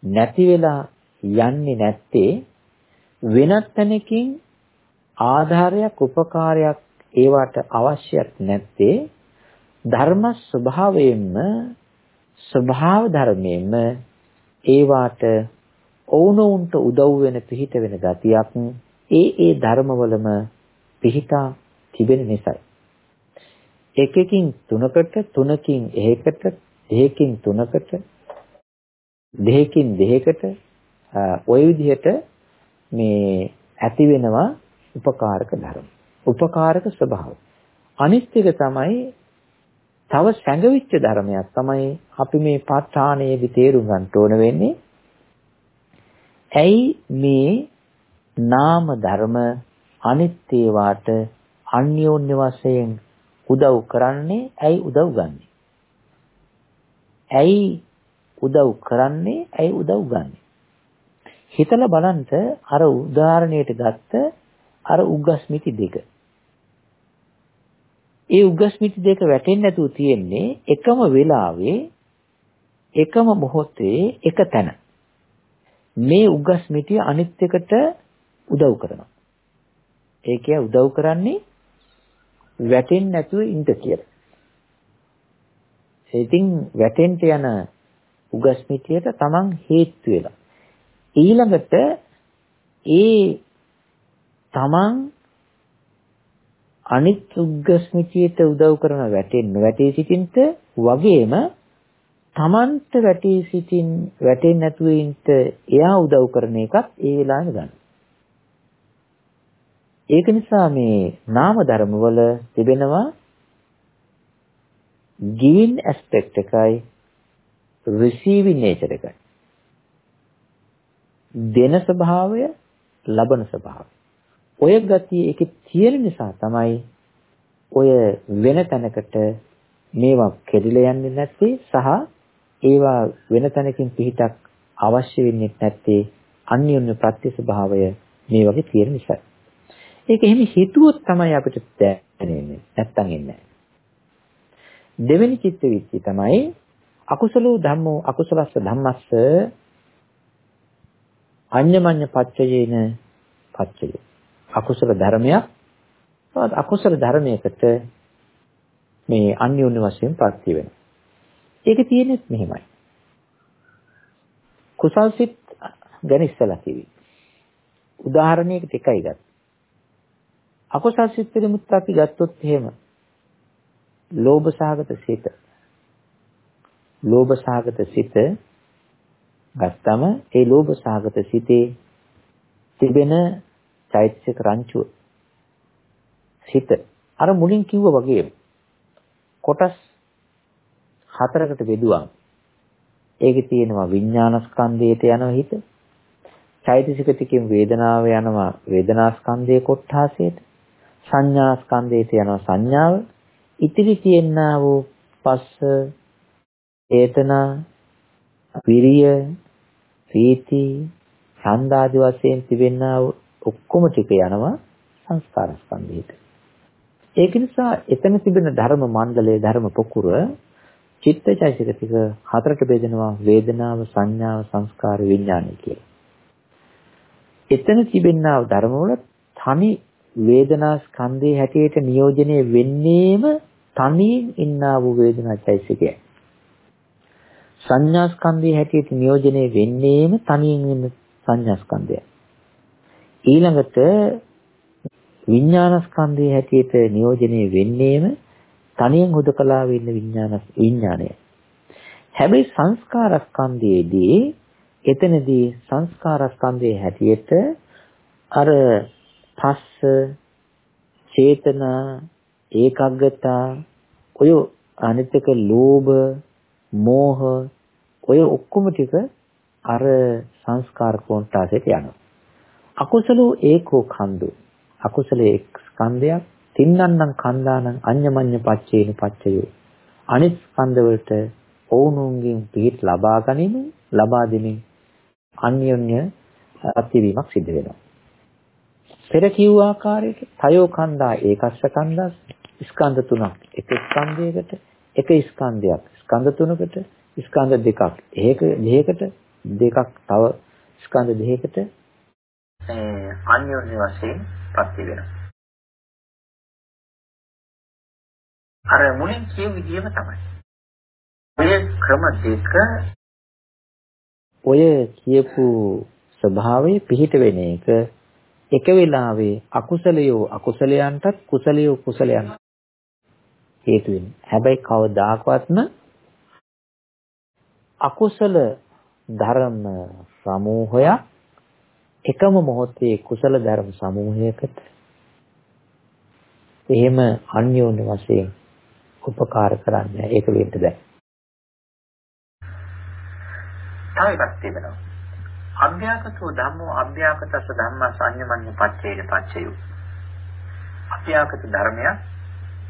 නැති වෙලා යන්නේ නැත්තේ වෙනත් තැනකින් ආධාරයක් උපකාරයක් ඒවට අවශ්‍යත් නැත්තේ ධර්ම ස්වභාවයෙන්ම ස්වභාව ධර්මයෙන්ම ඒවාට ඔවුනොවුන්ට උදව් වෙන පිහිට වෙන ගතියක් ඒ ඒ ධර්මවලම පිහිටා තිබෙන නිසායි. එකකින් තුනකට තුනකින් එහෙකට දෙකකින් තුනකට දෙකකින් දෙකකට ওই විදිහට මේ ඇති වෙනවා උපකාරක ධර්ම. උපකාරක ස්වභාව. අනිත් එක තමයි තව සැඟවිච්ච ධර්මයක් තමයි අපි මේ ප ဋ ාණයේදී තේරුම් ගන්න ඕන වෙන්නේ. ඇයි මේ නාම ධර්ම අනිත් ඒවාට අන්‍යෝන්‍ය වශයෙන් උදව් කරන්නේ ඇයි උදව් ගන්නෙ? ඇයි උදව් කරන්නේ ඇයි උදව් ගන්නෙ? හිතලා බලන්න අර උදාහරණයට ගත්ත අර උග්ගස්මිති දෙක. ඒ උග්ගස්මිති දෙක වැටෙන්නේ නැතුව තියෙන්නේ එකම වෙලාවේ එකම මොහොතේ එක තැන. මේ උග්ගස්මිතිය අනිත් එකට උදව් කරනවා. ඒ කිය උදව් කරන්නේ වැටෙන්නේ නැතුව ඉන්න කියලා. ඉතින් වැටෙන්න යන උගස්මිතියට තමන් හේතු වෙලා. ඊළඟට ඒ තමන් අනිත් උග්ගස්මිතියට උදව් කරන වැටෙන්න වැටේ සිටින්ට වගේම තමන්ට වැටේ සිටින් වැටෙන්නේ නැතුව ඉන්න එයා උදව් කරන එකත් ඒ වෙලාවෙම ගන්න. ඒක නිසා මේ නාම ධර්ම වල තිබෙනවා giving aspect එකයි receiving nature එකයි. දෙන ස්වභාවය ලබන ස්වභාවය. ඔය ගතිය ඒකේ තියෙන නිසා තමයි ඔය වෙන තැනකට මේවා කෙරිලා යන්නේ නැත්තේ සහ ඒවා වෙන තැනකින් පිහිටක් අවශ්‍ය වෙන්නේ නැත්තේ අන්‍යෝන්‍ය ප්‍රත්‍ය ස්වභාවය මේ වගේ තියෙන නිසා. ඒක එහෙම හිතුවොත් තමයි අපිට දැනෙන්නේ. නැත්තම් එන්නේ දෙවෙනි චිත්ත විච්චි තමයි අකුසලෝ ධම්මෝ අකුසලස්ස ධම්මස්ස අඤ්ඤමඤ්ඤ පච්චයේන පච්චය. අකුසල ධර්මයක් අකුසල ධර්මයකට මේ අන්‍යෝන්‍ය වශයෙන් ප්‍රත්‍ය වෙනවා. ඒක තියෙන්නේ මෙහෙමයි. කුසල් සිත් ගැන ඉස්සලා කිව්වේ. උදාහරණයකට එකයි ගත්තා. අකුසල් සිත් පිළිමුත් අපි ගත්තොත් එහෙම ලෝභ සාගත සිත ලෝභ සාගත සිත ගත්තම ඒ ලෝභ සාගත සිතේ තිබෙන චෛතසික රංචුව සිත අර මුලින් කිව්වා වගේ කොටස් හතරකට බෙදුවා. ඒකේ තියෙනවා විඥාන ස්කන්ධයට යනවා හිත. චෛතසික ටිකෙන් වේදනාව යනවා වේදනා ස්කන්ධයේ කොටාසයට. සංඥා ස්කන්ධයට යනවා සංඥාව. ඉතිරි තියෙනා වූ පස්ස චේතනා විරිය ප්‍රීති ඡන්දාදි වශයෙන් තිබෙනා ඔක්කොම ටික යනවා සංස්කාර ස්කන්ධයට. ඒක නිසා එතන තිබෙන ධර්ම මණ්ඩලයේ ධර්ම පොකුර චිත්තචෛතසික ටික හතරට බෙදෙනවා වේදනාව සංඥාව සංස්කාර විඥානය කියලා. එතන තිබෙනා ධර්ම වල තනි වේදනා ස්කන්ධයේ හැටියට නියෝජනය වෙන්නේම තනියෙන් ඉන්නා වූ වේදනා චෛතසිකය. සංඥා ස්කන්ධයේ හැටියට නියෝජනය වෙන්නේම තනියෙන් ඉන්න සංඥා ස්කන්ධය. ඊළඟට විඥානස්කන්ධයේ හැටියට නියෝජනය වෙන්නේම තනියෙන් හුදකලා වෙන්න විඥාන විඥානය. හැබැයි සංස්කාරස්කන්ධයේදී එතනදී සංස්කාරස්කන්ධයේ හැටියට අර පස්ස චේතනා ඒකග්ගතා ඔය අනිත් එක ලෝභ මෝහ ඔය ඔක්කොම ටික අර සංස්කාර කොන්ටාසෙට යනවා. අකුසලෝ ඒකෝ කන්දු. අකුසලයේ එක් ස්කන්ධයක් තින්නන්නම් කන්දානම් අඤ්ඤමඤ්ඤ පච්චේන පච්චයෝ. අනිත් ස්කන්ධ වලට ඔවුනුන්ගෙන් පිහිට ලබා ගැනීම ලබා දෙමින් අන්‍යෝන්‍ය අත්විවීමක් සිද්ධ වෙනවා. පෙර කිව් ආකාරයට තයෝ කන්දා ඒකස්ස කන්දස් ස්කන්ධ තුනක්. එක ස්කන්ධයකට එක ස්කන්ධයක්. ස්කන්ධ තුනකට ස්කන්ධ දෙකක් ඒක දෙකකට දෙකක් තව ස්කන්ධ දෙකකට මේ අන්‍යෝන්‍ය වශයෙන් පත්‍ය වෙනවා. අර මුලින් කියු විදිහම තමයි. ඔය ක්‍රම දෙක ඔය කියපු ස්වභාවයේ පිහිට වෙන එක එක වෙලාවේ අකුසලයෝ අකුසලයන්ටත් කුසලයෝ කුසලයන් හේතු වෙනවා. හැබැයි කවදාකවත්ම අකුසල ධර්ම සමූහයක් එකම මොහොතේ කුසල ධර්ම සමූහයකට එහෙම අන්‍යෝන්‍ය වශයෙන් උපකාර කරන්නේ ඒක වෙන්න බෑ. තව එකක් තිබෙනවා. අභ්‍යාකතෝ ධම්මෝ අභ්‍යාකතස්ස ධම්මස් අඤ්ඤමඤ්ඤ පච්චේන පච්චයෝ. අභ්‍යාකත ධර්මයක්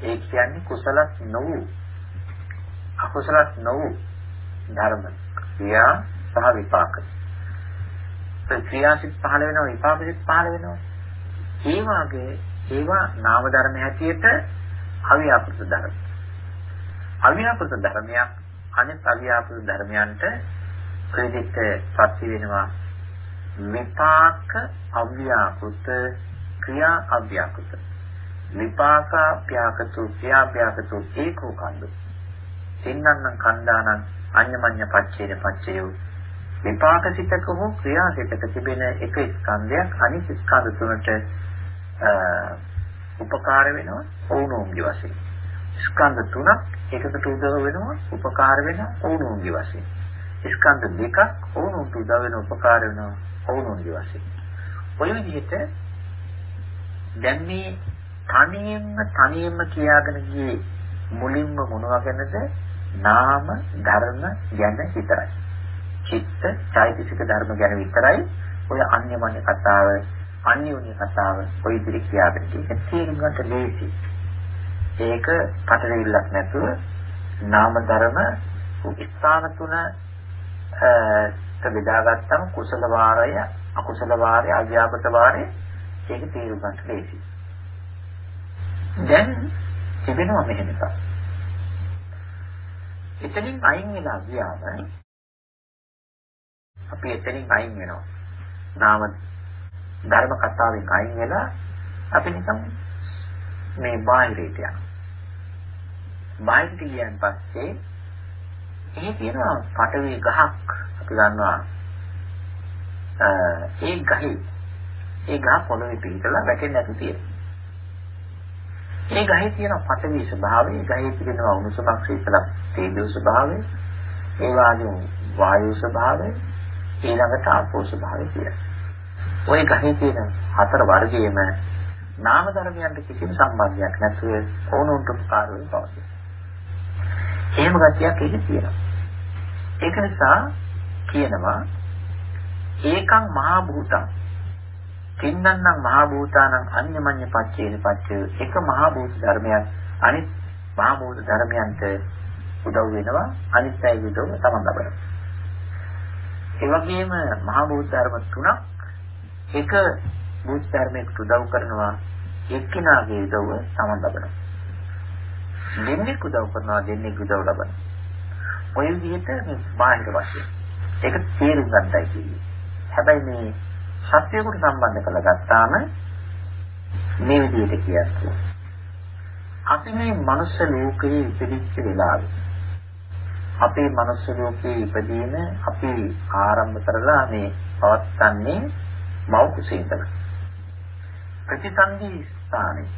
ඒ කියන්නේ කුසලස් නොවු අකුසලස් නොවු ධර්ම ක්‍රියා සහ විපාක. ඒ ක්‍රියාසිත පහළ වෙනවා විපාකසිත පහළ වෙනවා. ඒ වාගේ ඒවා නාම ධර්ම හැටියට අව්‍යාකෘත ධර්ම. අව්‍යාකෘත ධර්මයක් අනිත් අව්‍යාකෘත ධර්මයන්ට ක්‍රෙඩිට් පත්ති වෙනවා විපාක අව්‍යාකෘත ක්‍රියා අව්‍යාකෘත විපාක අප්‍යාකතු ක්‍රියා අප්‍යාකතු ඒකෝ කන්දු සින්නන්න කණ්ඩානං අඤ්ඤමඤ්ඤ පච්චේන පච්චයෝ විපාක සිතක හෝ ක්‍රියා සිතක තිබෙන එක ස්කන්ධයක් අනිත් ස්කන්ධ තුනට උපකාර වෙනවා ඕනෝන්ගේ වශයෙන් ස්කන්ධ තුනක් එකකට උදව් වෙනවා උපකාර වෙනවා ඕනෝන්ගේ වශයෙන් ස්කන්ධ දෙකක් ඕනොන්ට උදා වෙන උපකාර වෙනවා ඕනොන්ගේ වශයෙන්. ඔය විදිහට දැන් මේ තනියෙන්ම තනියෙන්ම කියාගෙන ගියේ මුලින්ම මොනවා ගැනද? නාම ධර්ම ගැන විතරයි. චිත්ත චෛතසික ධර්ම ගැන විතරයි ඔය අන්‍යමඤ්ඤ කතාව අන්‍යෝන්‍ය කතාව ඔය ඉදිරි කියාගෙන තියෙන්නේ. තේරුම් ගන්න ලේසි. ඒක පටලවිල්ලක් නැතුව නාම ධර්ම ස්ථාන තුන බෙදාගත්තම කුසල වාරය අකුසල වාරය අධ්‍යාපත වාරය ඒක තේරුම් ගන්න ලේසි. දැන් තිබෙනවා මෙහෙම එකක්. එතනින් අයින් වෙලා ගියාම අපි එතනින් අයින් වෙනවා. නාම ධර්ම කතාවෙන් අයින් වෙලා අපි නිකන් මේ බාහිරයට යනවා. බාහිරට ගියන් පස්සේ එහි තියෙනවා පටවි ගහක් අපි ගන්නවා ඒ ගහේ ඒ ගහ පොළවේ පිහිටලා වැටෙන්නේ නැති තියෙනවා. ඒ ගහේ තියෙන පටවි ස්වභාවය, ගහේ තියෙන උණුසුමක් සීතලක් තේජෝ ස්වභාවය, ඒ වගේම වායු ස්වභාවය, ඊළඟට ආපෝ ස්වභාවය කියලා. ওই ගහේ තියෙන හතර වර්ගයේම නාම ධර්මයන්ට කිසිම සම්බන්ධයක් නැතුව ඕනොන්ට උපකාර වෙන පවතින. එහෙම ගතියක් ඒකේ තියෙනවා. ඒක නිසා කියනවා ඒකං මහා භූතං තින්නන්නම් මහා භූතානං අඤ්ඤමඤ්ඤ පච්චේන පච්චය එක මහා භූත ධර්මයක් අනිත් මහා භූත ධර්මයන්ට උදව් වෙනවා අනිත් අය උදව් තමන් ලබනවා ඒ වගේම මහා භූත ධර්ම තුනක් එක භූත ධර්මයකට උදව් කරනවා එක්කිනාගේ උදව්ව තමන් ලබනවා දෙන්නෙක් උදව් කරනවා දෙන්නෙක් උදව් ලබනවා ඔය විදිහට මේ බාහිර වශයෙන් ඒක තේරුම් ගන්නයි කියන්නේ. හැබැයි මේ සත්‍යයකට සම්බන්ධ කරලා ගත්තාම මේ විදිහට කියන්නේ. අපි මේ මනුස්ස ලෝකයේ ඉපදිච්ච වෙලාවේ අපේ මනුස්ස ලෝකයේ ඉපදීම අපි ආරම්භ කරලා මේ පවත්න්නේ මව් කුසේ ඉඳලා. ප්‍රතිසන්දි ස්ථානේ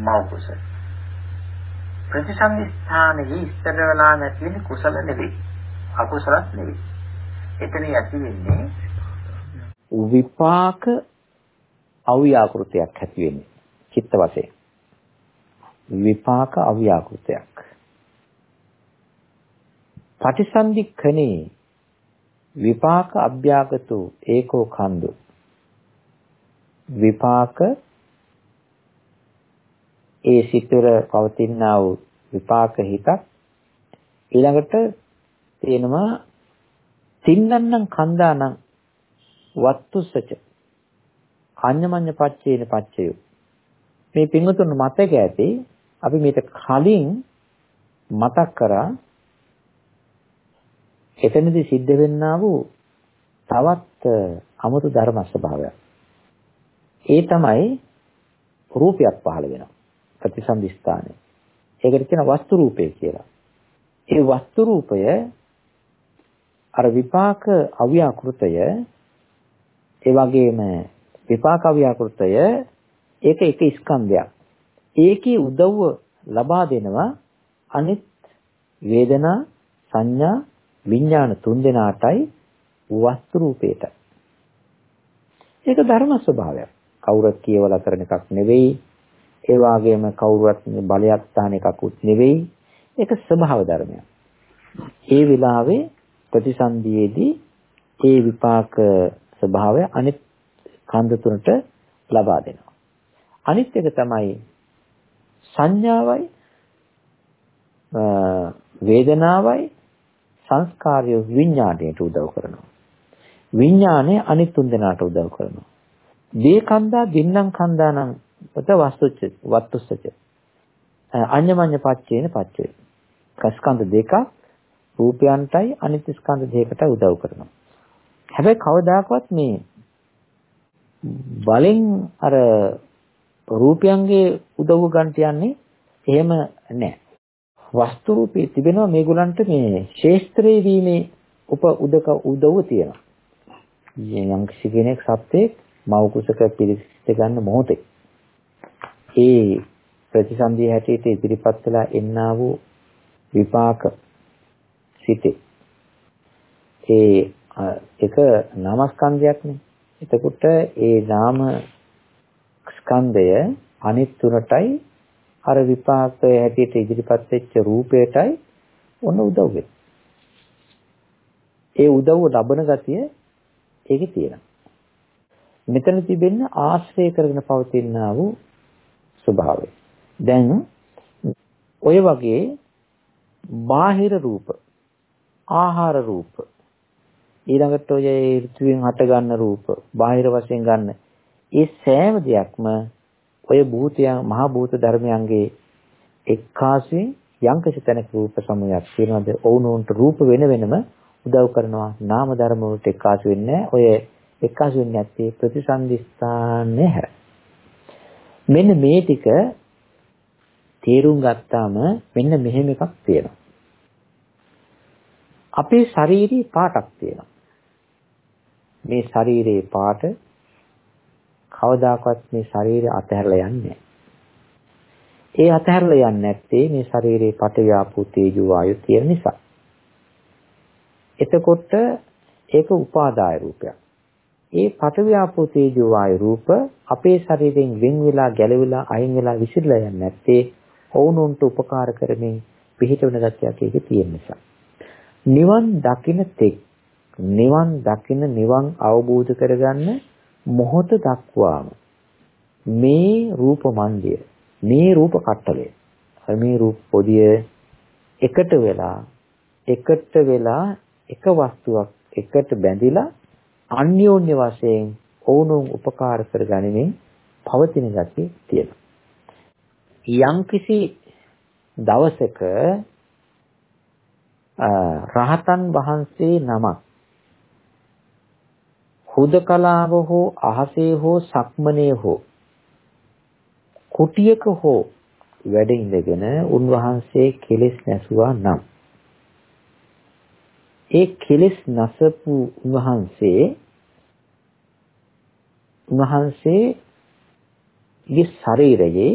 මෞකස. ප්‍රතිසන්දි ස්ථානයේ ඉස්තර වෙලා නැති වෙන්නේ කුසල නෙවෙයි අකුසලත් නෙවෙයි. එතන ඇති වෙන්නේ විපාක අව්‍යාකෘතයක් ඇති වෙන්නේ. චිත්ත වශයෙන්. විපාක අව්‍යාකෘතයක්. පටිසන්ධික්ඛනේ විපාක අභ්‍යාගතු ඒකෝ කන්දු. විපාක ඒ සිතර පවතිනා වූ විපාක හිතක් ඊළඟට තියෙනවා තින්නන්නම් කන්දානම් වත්තුසච අඤ්ඤමඤ්ඤ පච්චේන පච්චයෝ. මේ පින්වතුන් මතක ඇති අපි මේක කලින් මතක් කරා එතනදී සිද්ධ වෙන්නා වූ තවත් අමුතු ධර්ම ස්වභාවයක්. ඒ තමයි රූපයක් පහළ වෙනවා. ප්‍රතිසන්දි ස්ථානයේ. ඒකට කියන වස්තු රූපය කියලා. ඒ වස්තු රූපය අර විපාක අව්‍යාකෘතය ඒ වගේම විපාක අව්‍යාකෘතය ඒක එක ස්කන්ධයක්. ඒකේ උදව්ව ලබා දෙනවා අනිත් වේදනා සංඥා විඥාන තුන් දෙනාටයි වස්තු රූපේටයි. ඒක ධර්ම ස්වභාවයක්. කවුරුත් කියවලා කරන එකක් නෙවෙයි. ඒ වගේම කවුරුත් බලයක් තාන එකකුත් නෙවෙයි. ඒක ස්වභාව ධර්මයක්. ඒ වෙලාවේ ප්‍රතිසන්දියේදී ඒ විපාක ස්වභාවය අනිත් කන්ද තුනට ලබා දෙනවා. අනිත් එක තමයි සංඥාවයි වේදනාවයි සංස්කාරය විඥාණයට උදව් කරනවා. විඥාණය අනිත් තුන් දෙනාට උදව් කරනවා. දේ කන්දා දින්නම් කන්දානම් පත වස්තුච්ච වත්තුස්සච. අඤ්ඤමඤ්ඤ පච්චේන පච්චේ. කස්කන්ධ දෙකක් රූපයන්ටයි අනිත් ස්කන්ධ දෙකකට උදව් කරනවා. හැබැයි කවදාකවත් මේ බලෙන් අර රූපයන්ගේ උදව් ගන්නට යන්නේ එහෙම නැහැ. වස්තු රූපේ තිබෙනවා. මේගොල්ලන්ට මේ ශේස්ත්‍රයේ වීමේ උප උදක උදව්ව තියෙනවා. යම් කිසි කෙනෙක් සත්‍යයක් මව කුසක පිළිසිත ගන්න මොහොතේ ඒ ප්‍රතිසන්දිය හැටියට ඉදිරිපත් වෙලා එන්නා වූ විපාක සිටේ. ඒ එක නාමස්කන්ධයක්නේ එතකොට ඒ නාම ස්කන්ධය අනිත් තුනටයි අර විපාකයේ හැටියට ඉදිරිපත් වෙච්ච රූපයටයි ඔන්න උදව් ඒ උදව්ව ලබන ගතිය ඒකේ තියෙනවා. මෙතන තිබෙන ආශ්‍රය කරගෙන පවතිනා වූ ස්වභාවය. දැන් ඔය වගේ බාහිර රූප ආහාර රූප ඊළඟට ඔය ඍතුවෙන් හට ගන්න රූප බාහිර වශයෙන් ගන්න ඒ සෑම දෙයක්ම ඔය භූතයන් මහ භූත ධර්මයන්ගේ එක්කාසයෙන් යම්කිසි තැනක රූප සමූහයක් තියෙනවද? ඔවුනොන්ට රූප වෙන වෙනම උදව් කරනවා. නාම ධර්ම වලට එක්කාසු වෙන්නේ ඔය එක්කාසු වෙන්නේ නැත්තේ ප්‍රතිසන්දිස්ථානේ හැර මෙන්න මේ ටික තේරුම් ගත්තාම මෙන්න මෙහෙම එකක් තියෙනවා. අපේ ශාරීරික පාටක් තියෙනවා. මේ ශරීරයේ පාට කවදාකවත් මේ ශරීරය අතහැරලා යන්නේ ඒ අතහැරලා යන්නේ නැත්තේ මේ ශරීරයේ පඨවි ආපෝ තේජෝ වායු තියෙන නිසා. එතකොට ඒක උපාදාය රූපයක්. ඒ පඨවි ආපෝ තේජෝ වායු රූප අපේ ශරීරයෙන් වෙන් වෙලා ගැලවිලා අයින් වෙලා විසිරලා යන්නේ නැත්තේ ඔවුනුන්ට උපකාර කරමින් පිහිටවන ගතියක් ඒකේ තියෙන නිසා. නිවන් දකින්න තෙක් නිවන් දකින්න නිවන් අවබෝධ කරගන්න මොහොත දක්වාම මේ රූප මණ්ඩය මේ රූප කට්ටලය මේ රූප පොදිය එකට වෙලා එකට වෙලා එක වස්තුවක් එකට බැඳිලා අන්‍යෝන්‍ය වශයෙන් ඔවුනුන් උපකාර කර ගනිමින් පවතින ගතිය තියෙනවා. යම්කිසි දවසක රහතන් වහන්සේ නමක් හුදකලාව හෝ අහසේ හෝ සක්මනේ හෝ කුටියක හෝ වැඩ ඉඳගෙන උන්වහන්සේ කෙලෙස් නැසුවා නම් ඒ කෙලෙස් නැසපු උන්වහන්සේ උන්වහන්සේ ගේ ශරීරයේ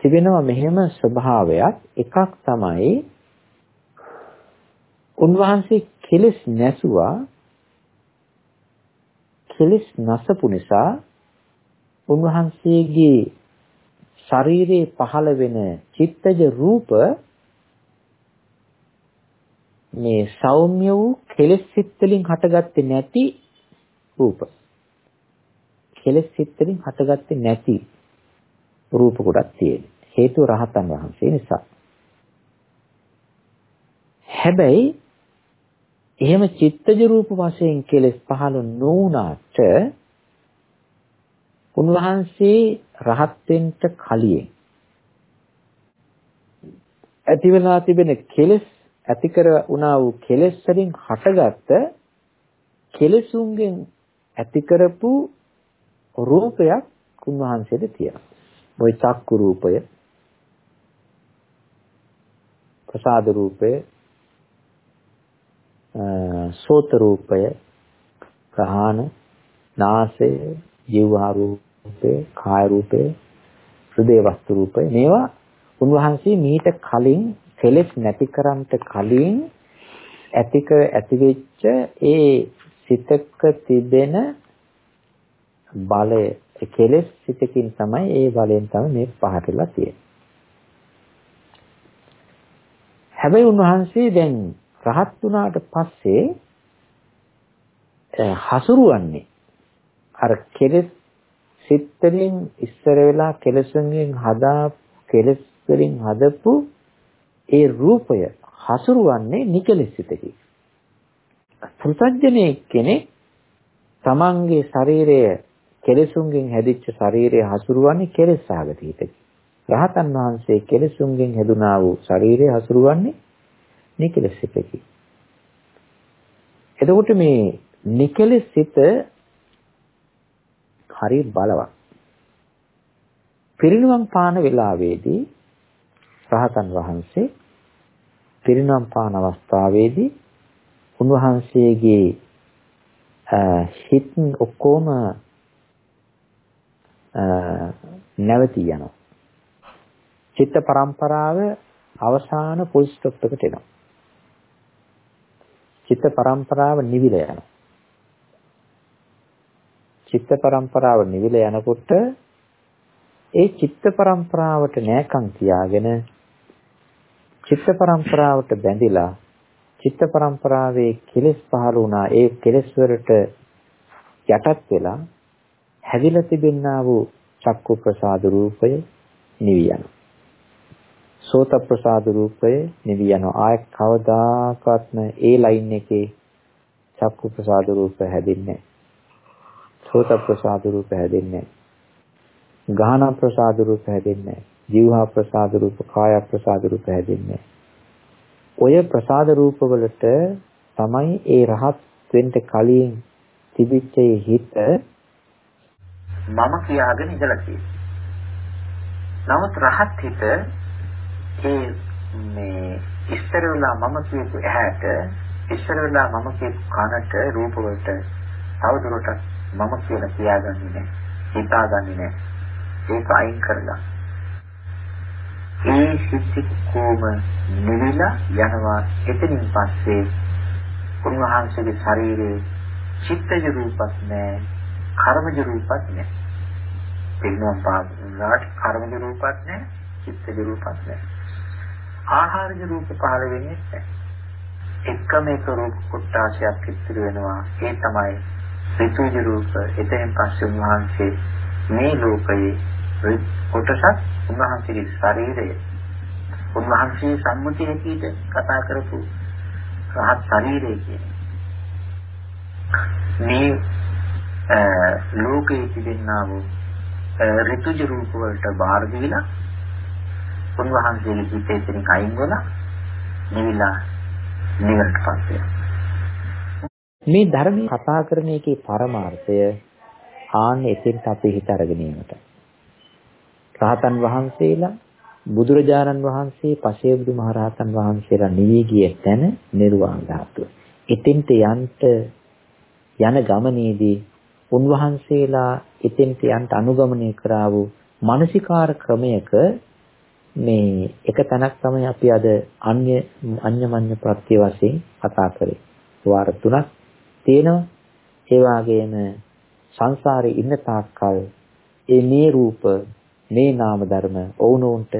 තිබෙනවා මෙහෙම ස්වභාවයක් එකක් තමයි උන්වහන්සේ කෙලස් නැසුවා කෙලස් නැසපු නිසා උන්වහන්සේගේ ශරීරයේ පහළ වෙන චිත්තජ රූප මේ සෞම්‍ය වූ කෙලෙස් සිත් වලින් හටගත්තේ නැති රූප. කෙලෙස් සිත් වලින් හටගත්තේ නැති රූප කොටක් තියෙන. හේතුව රහතන් වහන්සේ නිසා. හැබැයි එහෙම චිත්තජ රූප වශයෙන් කෙලෙස් පහළ නොවුනාට උන්වහන්සේ රහත් වෙන්න කලින් ඇති වෙලා තිබෙන කෙලෙස් ඇති කර වුණා වූ කෙලෙස් වලින් හටගත්ත කෙලෙසුන්ගෙන් ඇති කරපු රූපයක් උන්වහන්සේට තියෙනවා. ওই චක්කු රූපය, ප්‍රසාද රූපය, සෝත රූපය, ප්‍රහාණ, නාසය, ජීවහා රූපය, කාය රූපය, හෘදේ වස්තු රූපය මේවා උන්වහන්සේ මීට කලින් කෙලෙස් නැති කරන්ට කලින් ඇතික ඇතිවෙච්ච ඒ සිතක තිබෙන බලය කෙලෙස් සිතකින් තමයි ඒ බලයෙන් තමයි මේ පහටලා තියෙන්නේ. හැබැයි උන්වහන්සේ දැන් රහත් වුණාට පස්සේ හසුරුවන්නේ අර කෙලෙස් සිත් වලින් ඉස්සර වෙලා කෙලෙසුන්ගෙන් හදා කෙලෙස් වලින් හදපු ඒ රූපය හසුරුවන්නේ නිකලෙසිතකි. පුතඥයේ කෙනෙක් තමන්ගේ ශරීරය කෙලෙසුන්ගෙන් හැදිච්ච ශරීරය හසුරුවන්නේ කෙලෙස් සාගත හිතකි. රහතන් වහන්සේ කෙලෙසුන්ගෙන් හැදුනා වූ ශරීරය හසුරුවන්නේ නිකලෙස් සිතකි. එතකොට මේ නිකලෙස් සිත හරි බලවත්. පිරිනුවම් පාන වෙලාවේදී රහතන් වහන්සේ පිරිනම් පාන අවස්ථාවේදී උන්වහන්සේගේ හිත් ඔක්කොම නැවතී යනවා. චිත්ත පරම්පරාව අවසාන පුල් ස්ටොප් එකට එනවා. චිත්ත පරම්පරාව නිවිල යනවා. චිත්ත පරම්පරාව නිවිල යනකොට ඒ චිත්ත පරම්පරාවට නෑකම් තියාගෙන චිත්ත පරම්පරාවට බැඳිලා චිත්ත පරම්පරාවේ කෙලෙස් පහළ වුණා ඒ කෙලෙස් වලට යටත් වෙලා හැදිලා තිබෙනා වූ චක්කු ප්‍රසාද රූපය නිවි යනවා සෝත ප්‍රසාද රූපය නිවි යනවා. ආය කවදාකවත්ම ඒ ලයින් එකේ චක්කු ප්‍රසාද රූප හැදෙන්නේ සෝත ප්‍රසාද රූප හැදෙන්නේ ගාහන ප්‍රසාද රූප හැදෙන්නේ ජීවහා ප්‍රසාද රූප, කාය ප්‍රසාද රූප හැදෙන්නේ. ඔය ප්‍රසාද රූපවලට තමයි ඒ රහත් වෙන්න කලින් තිබිච්ච හිත මම කියාගෙන ඉඳලා තියෙන්නේ. නමුත් රහත් හිත ඒ මේ ඉස්සර වෙලා මම කියපු ඇහැට ඉස්සර වෙලා මම කියපු කනට රූප වලට තවදුරටත් මම කියලා කියාගන්නේ නැහැ. හිතාගන්නේ නැහැ. ඒක අයින් කරලා ඒ සිත් කොම නිවිලා යනවා එතනින් පස්සේ උන්වහන්සේගේ ශරීරයේ චිත්තජ රූපත් නැහැ කර්මජ රූපත් නැහැ පින්නම් පාදලාට කර්මජ රූපත් නැහැ චිත්තජ රූපත් නැහැ ආහාරජ රූප පහළ වෙන්නේ නැහැ. එකම එක රූප කොටාශයක් ඉතිරි වෙනවා. ඒ තමයි ඍතුජ රූප. එතෙන් පස්සේ උන්වහන්සේ මේ ලෝකයේ කොටසක් උන්වහන්සේගේ ශරීරය. උන්වහන්සේ සම්මුතිය හැටියට කතා කරපු රහත් ශරීරය කියන්නේ. මේ ලෝකයේ තිබෙනා වූ ඍතුජ රූප වලට බාර දීලා උන්වහන්සේගේ හිතේ තියෙන කයින් වල නිවිලා නිවරටපත් වෙනවා මේ ධර්මයේ කතා කරන එකේ පරමාර්ථය ආන්න එතෙන්ට අපේ හිත අරගෙන යනට රහතන් වහන්සේලා බුදුරජාණන් වහන්සේ පසේ බුදු මහරහතන් වහන්සේලා නිවි ගිය තැන නිර්වාණ ධාතුව. එතෙන්ට යන්ට යන ගමනේදී උන්වහන්සේලා එතෙන්ට යන්න අනුගමනය කරා වූ මානසිකාර ක්‍රමයක මේ එක තැනක් තමයි අපි අද අන්‍ය අඤ්ඤමඤ්ඤ ප්‍රත්‍ය වශයෙන් කතා කරේ. වාර තුනක් තියෙනවා. ඒ වගේම සංසාරේ ඉන්න තාක්කල් ඒ මේ රූප මේ නාම ධර්ම ඔවුනොන්ට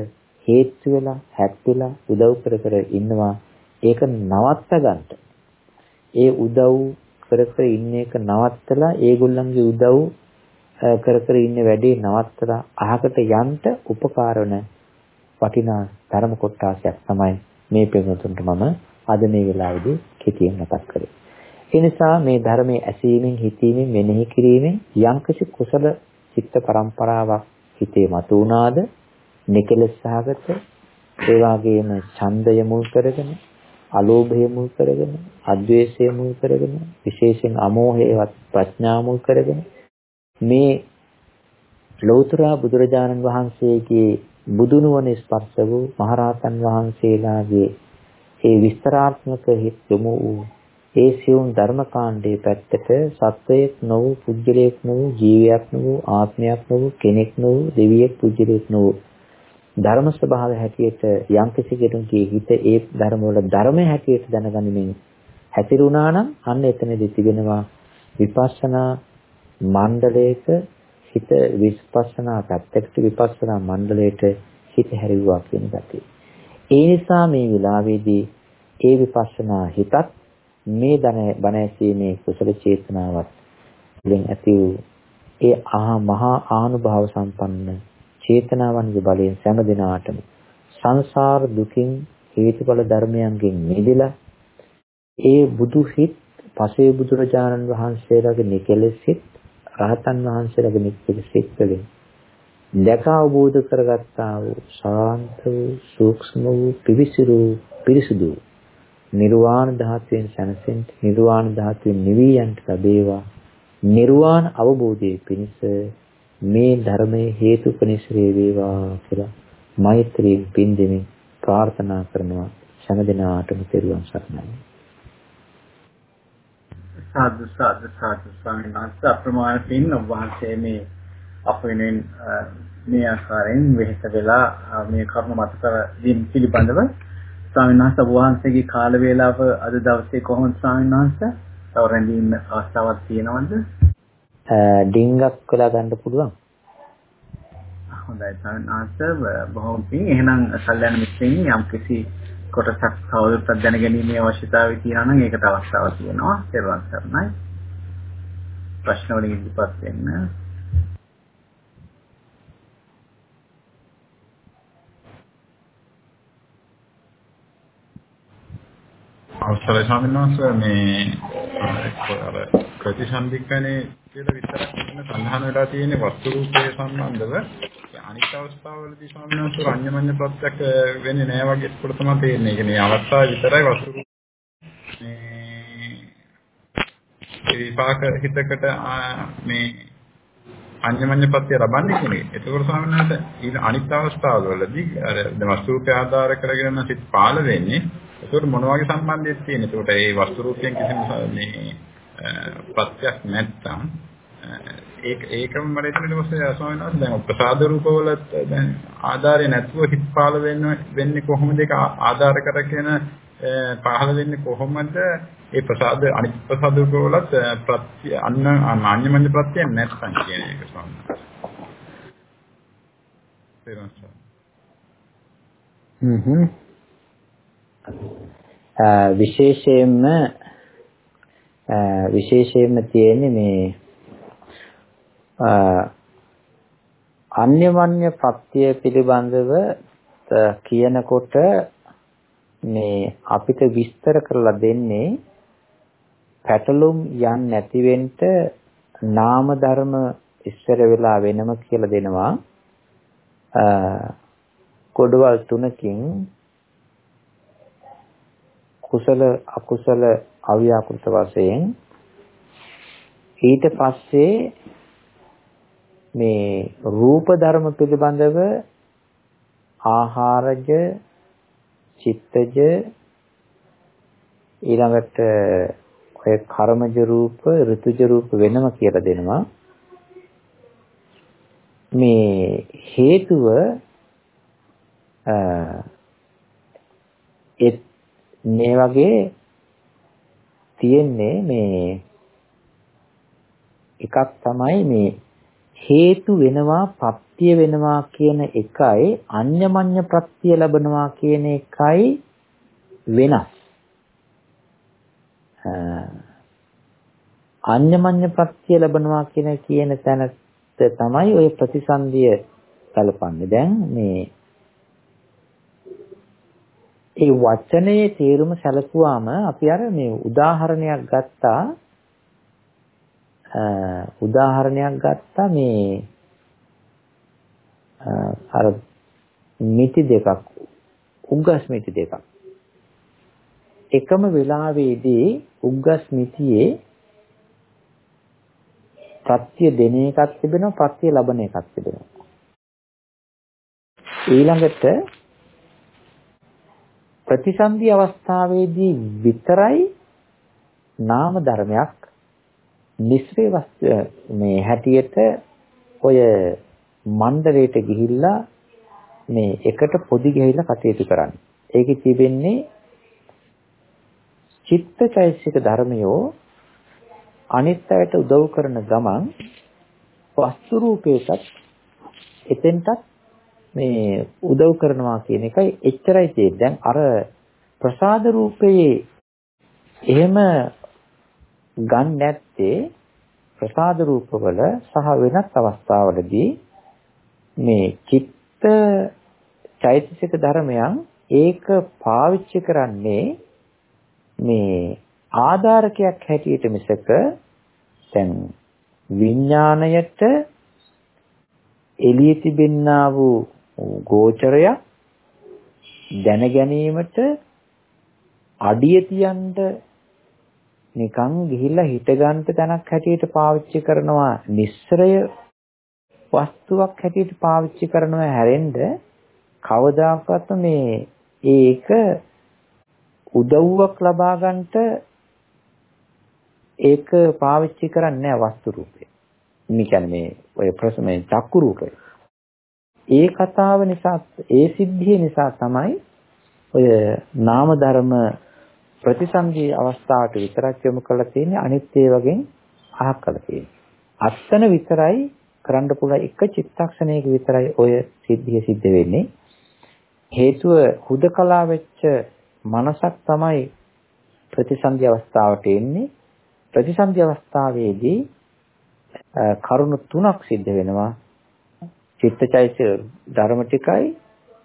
හේතු වෙලා හැප්පිලා උදව් කර කර ඉන්නවා ඒක නවත්ත ගන්න. ඒ උදව් කර කර ඉන්න එක නවත්තලා ඒගොල්ලන්ගේ උදව් කර කර ඉන්න වැඩේ නවත්තලා අහකට යන්න උපකාර වන වටිනා ධර්ම කොටාසයක් තමයි මේ පෙන්වතුන්ට මම අද මේ වෙලාවේදී කෙටියෙන් මතක් කරේ. ඒ නිසා මේ ධර්මයේ ඇසීමෙන් හිතීමෙන් මෙනෙහි කිරීමෙන් යම්කිසි කුසල චිත්ත පරම්පරාවක් හිතේ මතුවුණාද නිකලස් සහගත ඒ වගේම ඡන්දය මුල් කරගෙන අලෝභය මුල් කරගෙන අද්වේෂය මුල් කරගෙන විශේෂයෙන් අමෝහයවත් ප්‍රඥා මුල් කරගෙන මේ ලෞතර බුදුරජාණන් වහන්සේගේ බුදුනුවණ ස්පර්ශ වූ මහරහතන් වහන්සේලාගේ ඒ විස්තරාත්මක හිත් යොමු වූ ඒ සියුම් ධර්මකාණ්ඩයේ පැත්තට සත්වයක් නො වූ පුජ්‍යලයක් නො වූ ජීවියක් නො වූ ආත්මයක් නො වූ කෙනෙක් නො වූ දෙවියෙක් පුජ්‍යලයක් නො වූ ධර්ම ස්වභාවය හැටියට යම්කිසි කෙනෙකුගේ හිත ඒ ධර්ම වල ධර්මය හැටියට දැනගනිමින් හැතිරුණා නම් අන්න එතනදී තිබෙනවා විපස්සනා මණ්ඩලයක හිත විපස්සනා පැත්තකට විපස්සනා මණ්ඩලයට හිත හැරිවුවා කියන ගතිය. ඒ නිසා මේ විලාවේදී ඒ විපස්සනා හිතත් මේ බණ ඇසීමේ කුසල චේතනාවත් වලින් ඇති වූ ඒ ආ මහා ආනුභාව සම්පන්න චේතනාවන්ගේ බලයෙන් සෑම දිනාටම සංසාර දුකින් හේතුඵල ධර්මයන්ගෙන් මිදලා ඒ බුදු හිත් පසේ බුදුරජාණන් වහන්සේලාගේ නිකලෙස් හිත් රහතන් වහන්සේලාගේ නිකලෙස් හිත් වලින් දැක අවබෝධ කරගත්තා වූ ශාන්ත වූ සූක්ෂම වූ පිවිසිරු පිරිසුදු නිර්වාණ ධාතුවෙන් සැනසෙන්න නිර්වාණ ධාතුවෙන් නිවී යන්නට ලැබේවා නිර්වාණ අවබෝධයේ පිණිස මේ ධර්මයේ හේතුපනිශ්‍රේ වේවා කියලා මෛත්‍රියෙන් පින් දෙමින් ප්‍රාර්ථනා කරනවා සෑම තෙරුවන් සරණයි. සාදු සාදු සාදු ස්වාමීන් වහන්සේ අප්‍රමාණ පින් ඔබ වහන්සේ මේ අප වෙනුවෙන් මේ ආකාරයෙන් වෙහෙස වෙලා මේ කර්ම මත කර දීම පිළිබඳව ස්වාමීන් වහන්සේ ඔබ වහන්සේගේ කාල වේලාව අද දවසේ කොහොමද ස්වාමීන් වහන්සේ තව රැඳීම අවස්ථාවක් තියෙනවද? ඩිංගක් වෙලා ගන්න පුළුවන්. හොඳයි සාමාන්‍යස බොහොම පිං එහෙනම් සල්යන මිත්‍රින් යම් කිසි කොටසක් තවදුරටත් දැනගැනීමේ අවශ්‍යතාවය තියෙනවා නම් ඒකට අවස්ථාවක් තියෙනවා. ඒවන් සර්ණයි. ප්‍රශ්න වලින් ඉදිරිපත් වෙන්න. අවසරයි ස්වාමීන් වහන්සේ මේ අර ප්‍රතිසන්දිකනේ කියලා විතරක් මෙතන සඳහන් වෙලා තියෙන වස්තු රූපයේ සම්බන්ධව අනිත් අවස්ථාවවලදී ස්වාමීන් වහන්සේ රඤ්ඤමඤ්ඤ ප්‍රත්‍යක් වෙන්නේ නැහැ වගේ ඒකට තමයි තේරෙන්නේ. ඒ කියන්නේ අවස්ථාව විතරයි වස්තු මේ විපාක හිතකට මේ අඤ්ඤමඤ්ඤ ප්‍රත්‍ය ලබන්නේ කියන්නේ. ඒකවල ස්වාමීන් වහන්සේ ඊට අනිත් අවස්ථාවවලදී අර වස්තු රූපය ආධාර කරගෙන සිත් පාල වෙන්නේ. ඒකට මොන වගේ සම්බන්ධයක් තියෙන්නේ? ඒකට ඒ වස්තු රූපයෙන් කිසිම මේ ප්‍රත්‍යක් නැත්තම් ඒක ඒකම මට හිතෙන්නේ මොකද ස්වාමීන් වහන්සේ දැන් ප්‍රසාද රූපවල දැන් ආධාරය නැතුව හිත් පාල වෙන්න වෙන්නේ කොහොමද? ඒක ආධාර කරගෙන පහළ වෙන්නේ කොහොමද? ඒ ප්‍රසාද අනිත් ප්‍රසාද රූපවලත් ප්‍රත්‍ය අන්න අන්‍යමඤ්ඤ ප්‍රත්‍ය නැත්තම් කියන එක ස්වාමීන් වහන්සේ හ්ම්. විශේෂයෙන්ම විශේෂයෙන්ම තියෙන්නේ මේ අන්‍යමඤ්ඤ ප්‍රත්‍ය පිළිබඳව කියනකොට මේ අපිට විස්තර කරලා දෙන්නේ පැටලුම් යන්නේ නැති වෙන්න නාම ධර්ම ඉස්සර වෙලා වෙනම කියලා දෙනවා. කොඩවල් තුනකින් කුසල අකුසල අව්‍යාකෘත වශයෙන් ඊට පස්සේ මේ රූප ධර්ම පිළිබඳව ආහාරජ චිත්තජ ඊළඟට ඔය කර්මජ රූප ඍතුජ රූප වෙනම කියලා දෙනවා. මේ හේතුව ඒ මේ වගේ තියෙන්නේ මේ එකක් තමයි මේ හේතු වෙනවා පත්‍ය වෙනවා කියන එකයි අඤ්ඤමඤ්ඤ ප්‍රත්‍ය ලැබනවා කියන එකයි වෙනස්. අඤ්ඤමඤ්ඤ ප්‍රත්‍ය ලැබනවා කියන කියන තැනට තමයි ওই ප්‍රතිසන්දිය කලපන්නේ. දැන් මේ ඒ වචනේ තේරුම සැලකුවාම අපි අර මේ උදාහරණයක් ගත්තා. උදාහරණයක් ගත්තා මේ අර මිටි දෙකක් උග්ගස් මිටි දෙකක්. එකම වෙලාවේදී උග්ගස් මිටියේ ප්‍රත්‍ය දෙන එකක් තිබෙනවා ප්‍රත්‍ය ලබන එකක් තිබෙනවා. ඊළඟට ප්‍රතිසන්දි අවස්ථාවේදී විතරයි නාම ධර්මයක් මිශ්‍රේ මේ හැටියට ඔය මණ්ඩලයට ගිහිල්ලා මේ එකට පොදි ගහිලා කටයුතු කරන්නේ. ඒකේ තිබෙන්නේ චිත්තචෛසික ධර්මයෝ අනිත් අයට උදව් කරන ගමන් වස්තු රූපයටත් එතෙන්ටත් මේ උදව් කරනවා කියන එකයි එච්චරයි තියෙන්නේ. දැන් අර ප්‍රසාද රූපයේ එහෙම ගන්න නැත්තේ ප්‍රසාද රූපවල සහ වෙනත් අවස්ථාවලදී මේ චිත්ත චෛතසික ධර්මයන් ඒක පාවිච්චි කරන්නේ මේ ආධාරකයක් හැටියට මිසක දැන් විඥාණයට එළිය තිබෙන්නා වූ ගෝචරය දැන ගැනීමට අඩිය තියන්න නිකන් ගිහිල්ලා හිට ගන්න තැනක් හැටියට පාවිච්චි කරනවා නිස්සරය වස්තුවක් හැටියට පාවිච්චි කරනවා හැරෙන්න කවදාකවත් මේ ඒක උදව්වක් ලබා ගන්නට ඒක පාවිච්චි කරන්නේ නැහැ වස්තු රූපේ. මේ කියන්නේ ඔය ප්‍රසමේ චක්කු රූපේ. ඒ කතාව නිසා ඒ සිද්ධිය නිසා තමයි ඔය නාම ධර්ම ප්‍රතිසන්දි අවස්ථාවට විතරක් යොමු කරලා තියෙන්නේ අනිත් ඒවාගෙන් අහක් කරලා තියෙන්නේ. අත්තන විතරයි කරන්න පුළුවන් එක චිත්තක්ෂණයක විතරයි ඔය සිද්ධිය සිද්ධ වෙන්නේ. හේතුව හුදකලා වෙච්ච මනසක් තමයි ප්‍රතිසන්දි අවස්ථාවට එන්නේ. ප්‍රතිසන්දි අවස්ථාවේදී කරුණු තුනක් සිද්ධ වෙනවා. චිත්තචෛතසික ධර්ම ටිකයි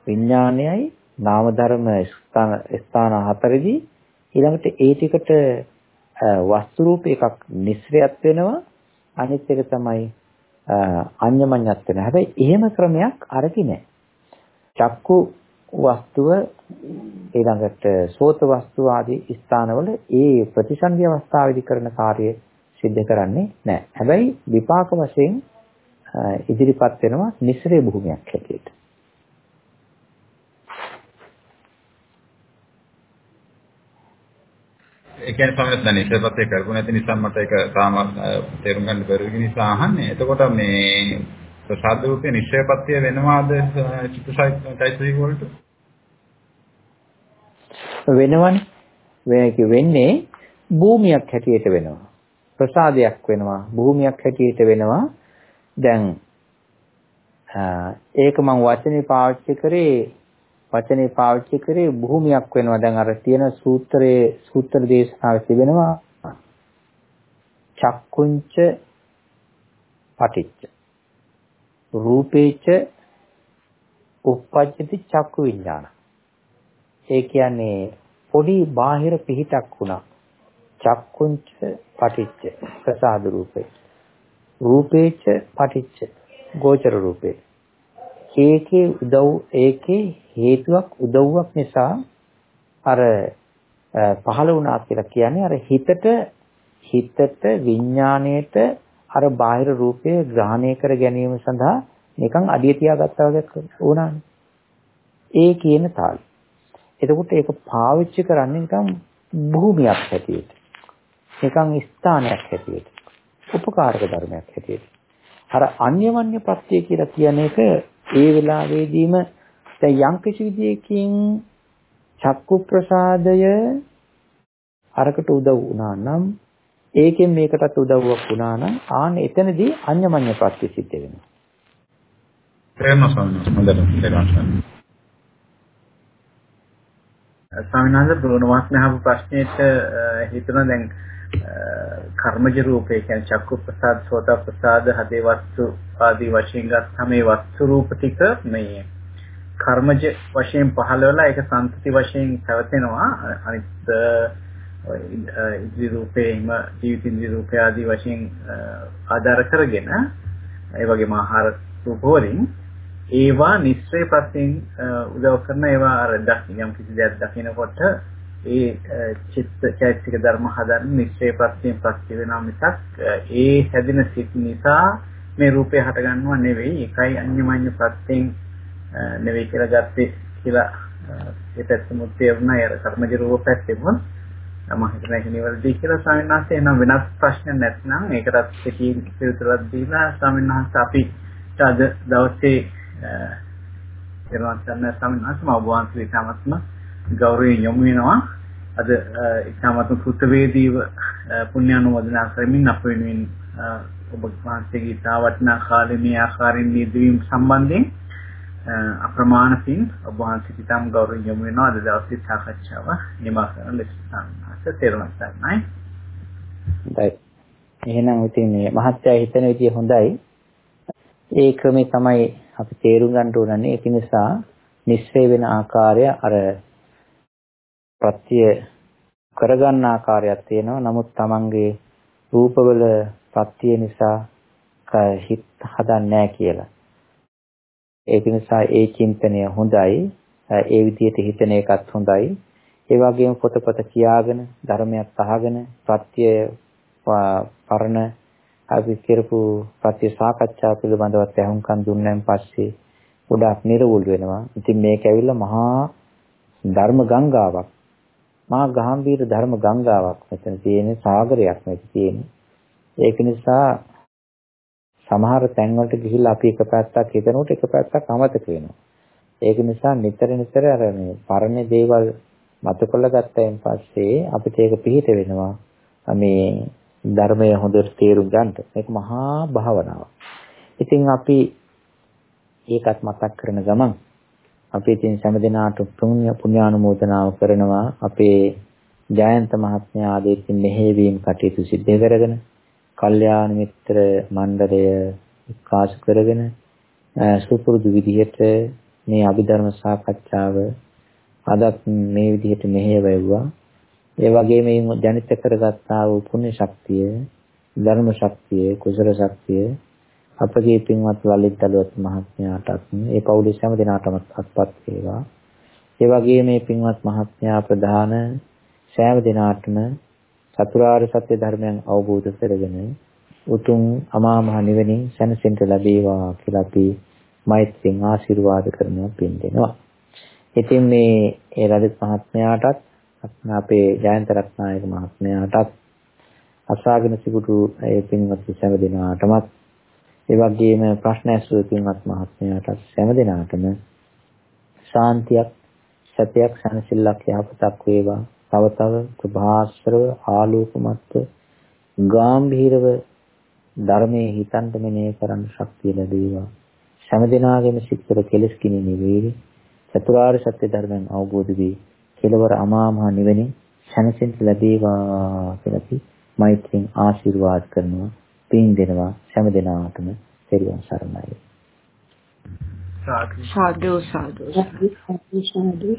විඥානයයි නාම ධර්ම ස්ථාන ස්ථාන හතරෙදී ඊළඟට ඒ ටිකට වස්තු රූප එකක් නිස්සරයක් වෙනවා අනිත් එක තමයි අඤ්ඤමඤ්ඤත් වෙන. හැබැයි එහෙම ක්‍රමයක් අරකි නෑ. චක්කු වස්තුව ඊළඟට සෝත වස්තුව ආදී ස්ථානවල ඒ ප්‍රතිසන්දි අවස්ථාවේදී කරන කාර්යය සිද්ධ කරන්නේ නැහැ. හැබැයි විපාක වශයෙන් ඉදිරිපත් වෙනවා නිස්සරේ භූමියක් හැටියට. ඒ කියන්නේ සමහරවිට දැන් ඉස්සරපත්තේ කරපු නැති නිසා මට ඒක තාම තේරුම් ගන්න බැරි නිසා අහන්නේ. එතකොට මේ ප්‍රසාද රූපේ නිශ්චයපත්‍ය වෙනවාද චිත්තසයිතයිසික වලට? වෙනවනේ. මේක වෙන්නේ භූමියක් හැටියට වෙනවා. ප්‍රසාදයක් වෙනවා. භූමියක් හැටියට වෙනවා. දැන් ඒක මම වචනේ පාවිච්චි කරේ වචනේ පාවිච්චි කරේ භූමියක් වෙනවා. දැන් අර තියෙන සූත්‍රයේ සූත්‍ර දේශනාවේ තිබෙනවා චක්කුංච පටිච්ච රූපේච උප්පජ්ජති චක්කු විඥාන. ඒ කියන්නේ පොඩි බාහිර පිහිටක් වුණා. චක්කුංච පටිච්ච ප්‍රසාද රූපේ. රූපේච පටිච්ච ගෝචර රූපේ. ඒකේ උදව් ඒකේ හේතුවක් උදව්වක් නිසා අර පහළ වුණා කියලා කියන්නේ අර හිතට හිතට විඥාණයට අර බාහිර රූපය ග්‍රහණය කර ගැනීම සඳහා නිකන් අඩිය තියාගත්තා වගේ වුණානේ. ඒ කියන තාලෙ. එතකොට ඒක පාවිච්චි කරන්නේ නිකන් භූමියක් හැටියට. නිකන් ස්ථානයක් හැටියට. උපකාරක ධර්මයක් හැටියට. අර අන්‍යමඤ්ඤ ප්‍රත්‍ය කියලා කියන එක ඒ වෙලාවේදීම දැන් යම් කිසි විදියකින් චක්කු ප්‍රසාදය අරකට උදව් වුණා නම් ඒකෙන් මේකටත් උදව්වක් වුණා නම් ආන් එතනදී අඤ්ඤමඤ්ඤ ප්‍රත්‍ය සිද්ධ වෙනවා. තේරෙනවා ස්වාමීන් වහන්සේ හොඳට තේරෙනවා. ස්වාමීන් වහන්සේ බ්‍රෝණ වාස්නහව ප්‍රශ්නෙට හිතන දැන් කර්මජ රූපේ කියන්නේ චක්කු ප්‍රසාද සෝත ප්‍රසාද හදේ වස්තු ආදී වශයෙන් ගත්තම මේ වස්තු රූප ටික මේ කර්මජ වශයෙන් පහළ වෙලා ඒක සංතති වශයෙන් පැවතෙනවා. අනිත් ඉන්ද්‍රිය රූපේ හිම ජීවිත ඉන්ද්‍රිය රූපය ආදී වශයෙන් ආධාර කරගෙන ඒ වගේම ආහාර රූප වලින් ඒවා නිස්සය ප්‍රත්‍යයෙන් උදව් කරන ඒවා අර දකින්න යම් කිසි දෙයක් දකිනකොට ඒ චිත්ත චෛතසික ධර්ම හදන්න නිශ්චය ප්‍රත්‍යයෙන් ප්‍රත්‍ය වෙනා මිසක් ඒ හැදෙන සිත් නිසා මේ රූපය හටගන්නව නෙවෙයි ඒකයි අන්‍යමඤ්ඤ ප්‍රත්‍යයෙන් නෙවෙයි කියලා ගත්තේ කියලා ඒ පැත්තම තේරුණා. අර කර්මජ රූප පැත්තෙම මම හිතන්නේ ඒක නිවැරදි කියලා ස්වාමීන් වහන්සේ එනම් වෙනස් ප්‍රශ්න නැත්නම් ඒකටත් කෙටියෙන් පිළිතුරක් දීලා ස්වාමීන් වහන්සේ අපි අද දවසේ එනවා. ගන්න ස්වාමීන් වහන්සේ මම ඔබ වහන්සේ ඉතාමත්ම ගෞරවයෙන් යොමු වෙනවා අද ඉතාමත්ම කෘතවේදීව පුණ්‍යානුමෝදනා කරමින් අප වෙනුවෙන් ඔබ වහන්සේගේ ඉතා වටිනා කාලේ මේ ආකාරයෙන් නිදවීම සම්බන්ධයෙන් අප්‍රමාණ පින් ඔබ වහන්සේට ඉතාම ගෞරවයෙන් යොමු වෙනවා අද දවසේ සාකච්ඡාව නිමා කරන ලෙස සම්මාස තේරුම් ගන්නයි. හොඳයි. එහෙනම් ඉතින් මේ මහත්යයි හිතන විදිය හොඳයි. ඒ ක්‍රමේ තමයි අපි තේරුම් ගන්න ඕනනේ. ඒක නිසා නිස්සය වෙන ආකාරය අර ප්‍රත්‍ය කරගන්න ආකාරයක් තියෙනවා. නමුත් Tamanගේ රූපවල ප්‍රත්‍ය නිසා හිත හදන්නේ කියලා. ඒක නිසා ඒ චින්තනය හොඳයි. ඒ විදිහට හිතන එකත් හොඳයි. ඒ වගේම පොතපත කියාගෙන ධර්මයක් අහගෙන ප්‍රත්‍ය පරණ අපි කරපු ප්‍රත්‍ය සාකච්ඡා පිළිබඳව අහුම්කම් දුන්නාන් පස්සේ ගොඩාක් නිර්වුල් වෙනවා. ඉතින් මේක ඇවිල්ලා මහා ධර්ම ගංගාවක්. මහා ගාම්භීර ධර්ම ගංගාවක් මෙතන තියෙන සාගරයක් මෙතන තියෙන. ඒක නිසා සමහර තැන්වලට ගිහිල්ලා අපි එක පැත්තක් හිතනකොට එක පැත්තක් අමතක වෙනවා. ඒක නිසා නිතර නිතර අර මේ පරණ දේවල් මතක කරගත්තයින් පස්සේ අපිට ඒක පිළිහිට වෙනවා. මේ ධර්මය හොඳට තේරුම් ගන්න. මේක මහා භාවනාවක්. ඉතින් අපි ඒකත් මතක් කරන ගමන් අපි ඉතින් සෑම පුණ්‍ය පුණ්‍යානුමෝදනාව කරනවා අපේ ජයන්ත මහත්මයා ආදීකින් මෙහෙවීම කටයුතු සිද්ධ කරගෙන කල්යාණ මිත්‍ර මණ්ඩලය එක්කාසු කරගෙන සුපුරුදු විදිහට මේ අභිධර්ම සාකච්ඡාව අදත් මේ විදිහට මෙහෙයවෙව්වා. ඒ වගේම ජනිත කරගත්තා වූ පුණ්‍ය ශක්තිය ධර්ම ශක්තිය කුසල ශක්තිය අපගේ පින්වත් ලලිත් දලුවත් මහත්මයාටත් ඒ පවුලේ හැම දෙනාටම අත්පත් වේවා. ඒ වගේම මේ පින්වත් මහත්මයා ප්‍රධාන සෑම දිනාටම චතුරාර්ය සත්‍ය ධර්මයන් අවබෝධ කරගෙන උතුම් අමා මහ නිවනින් සැනසෙන්න ලැබේවා කියලා අපි මෛත්‍රියෙන් ආශිර්වාද කරනවා පින් දෙනවා. ඉතින් මේ ඒ රජත් මහත්මයාටත් අපේ ජයන්ත රත්නායක මහත්මයාටත් අසාගෙන සිටු ඒ පින්වත් සෑම දිනාටමත් ඒ වගේම ප්‍රශ්න ඇසූ පින්වත් මහත්මයාට හැම දිනාටම ශාන්තියක් සත්‍යයක් සනසිල්ලක් යහපතක් වේවා. තව තව ප්‍රභාස්රව ආලෝකමත්ව ගාම්භීරව ධර්මයේ හිතන්ට මෙනෙහි කරන්න ශක්තිය ලැබේවා. හැම දිනාගෙම සිත්වල කෙලස් කිනි නිවේවි. චතුරාර්ය සත්‍ය ධර්මයන් අවබෝධ වී කෙලවර අමා මහ නිවෙනින් සැනසෙන්න ලැබේවා කියලා අපි මෛත්‍රියෙන් ආශිර්වාද කරනවා. පින් දෙනවා හැම දිනාටම පෙරවන් සරණයි. සාදු. සාදු සාදු සාදු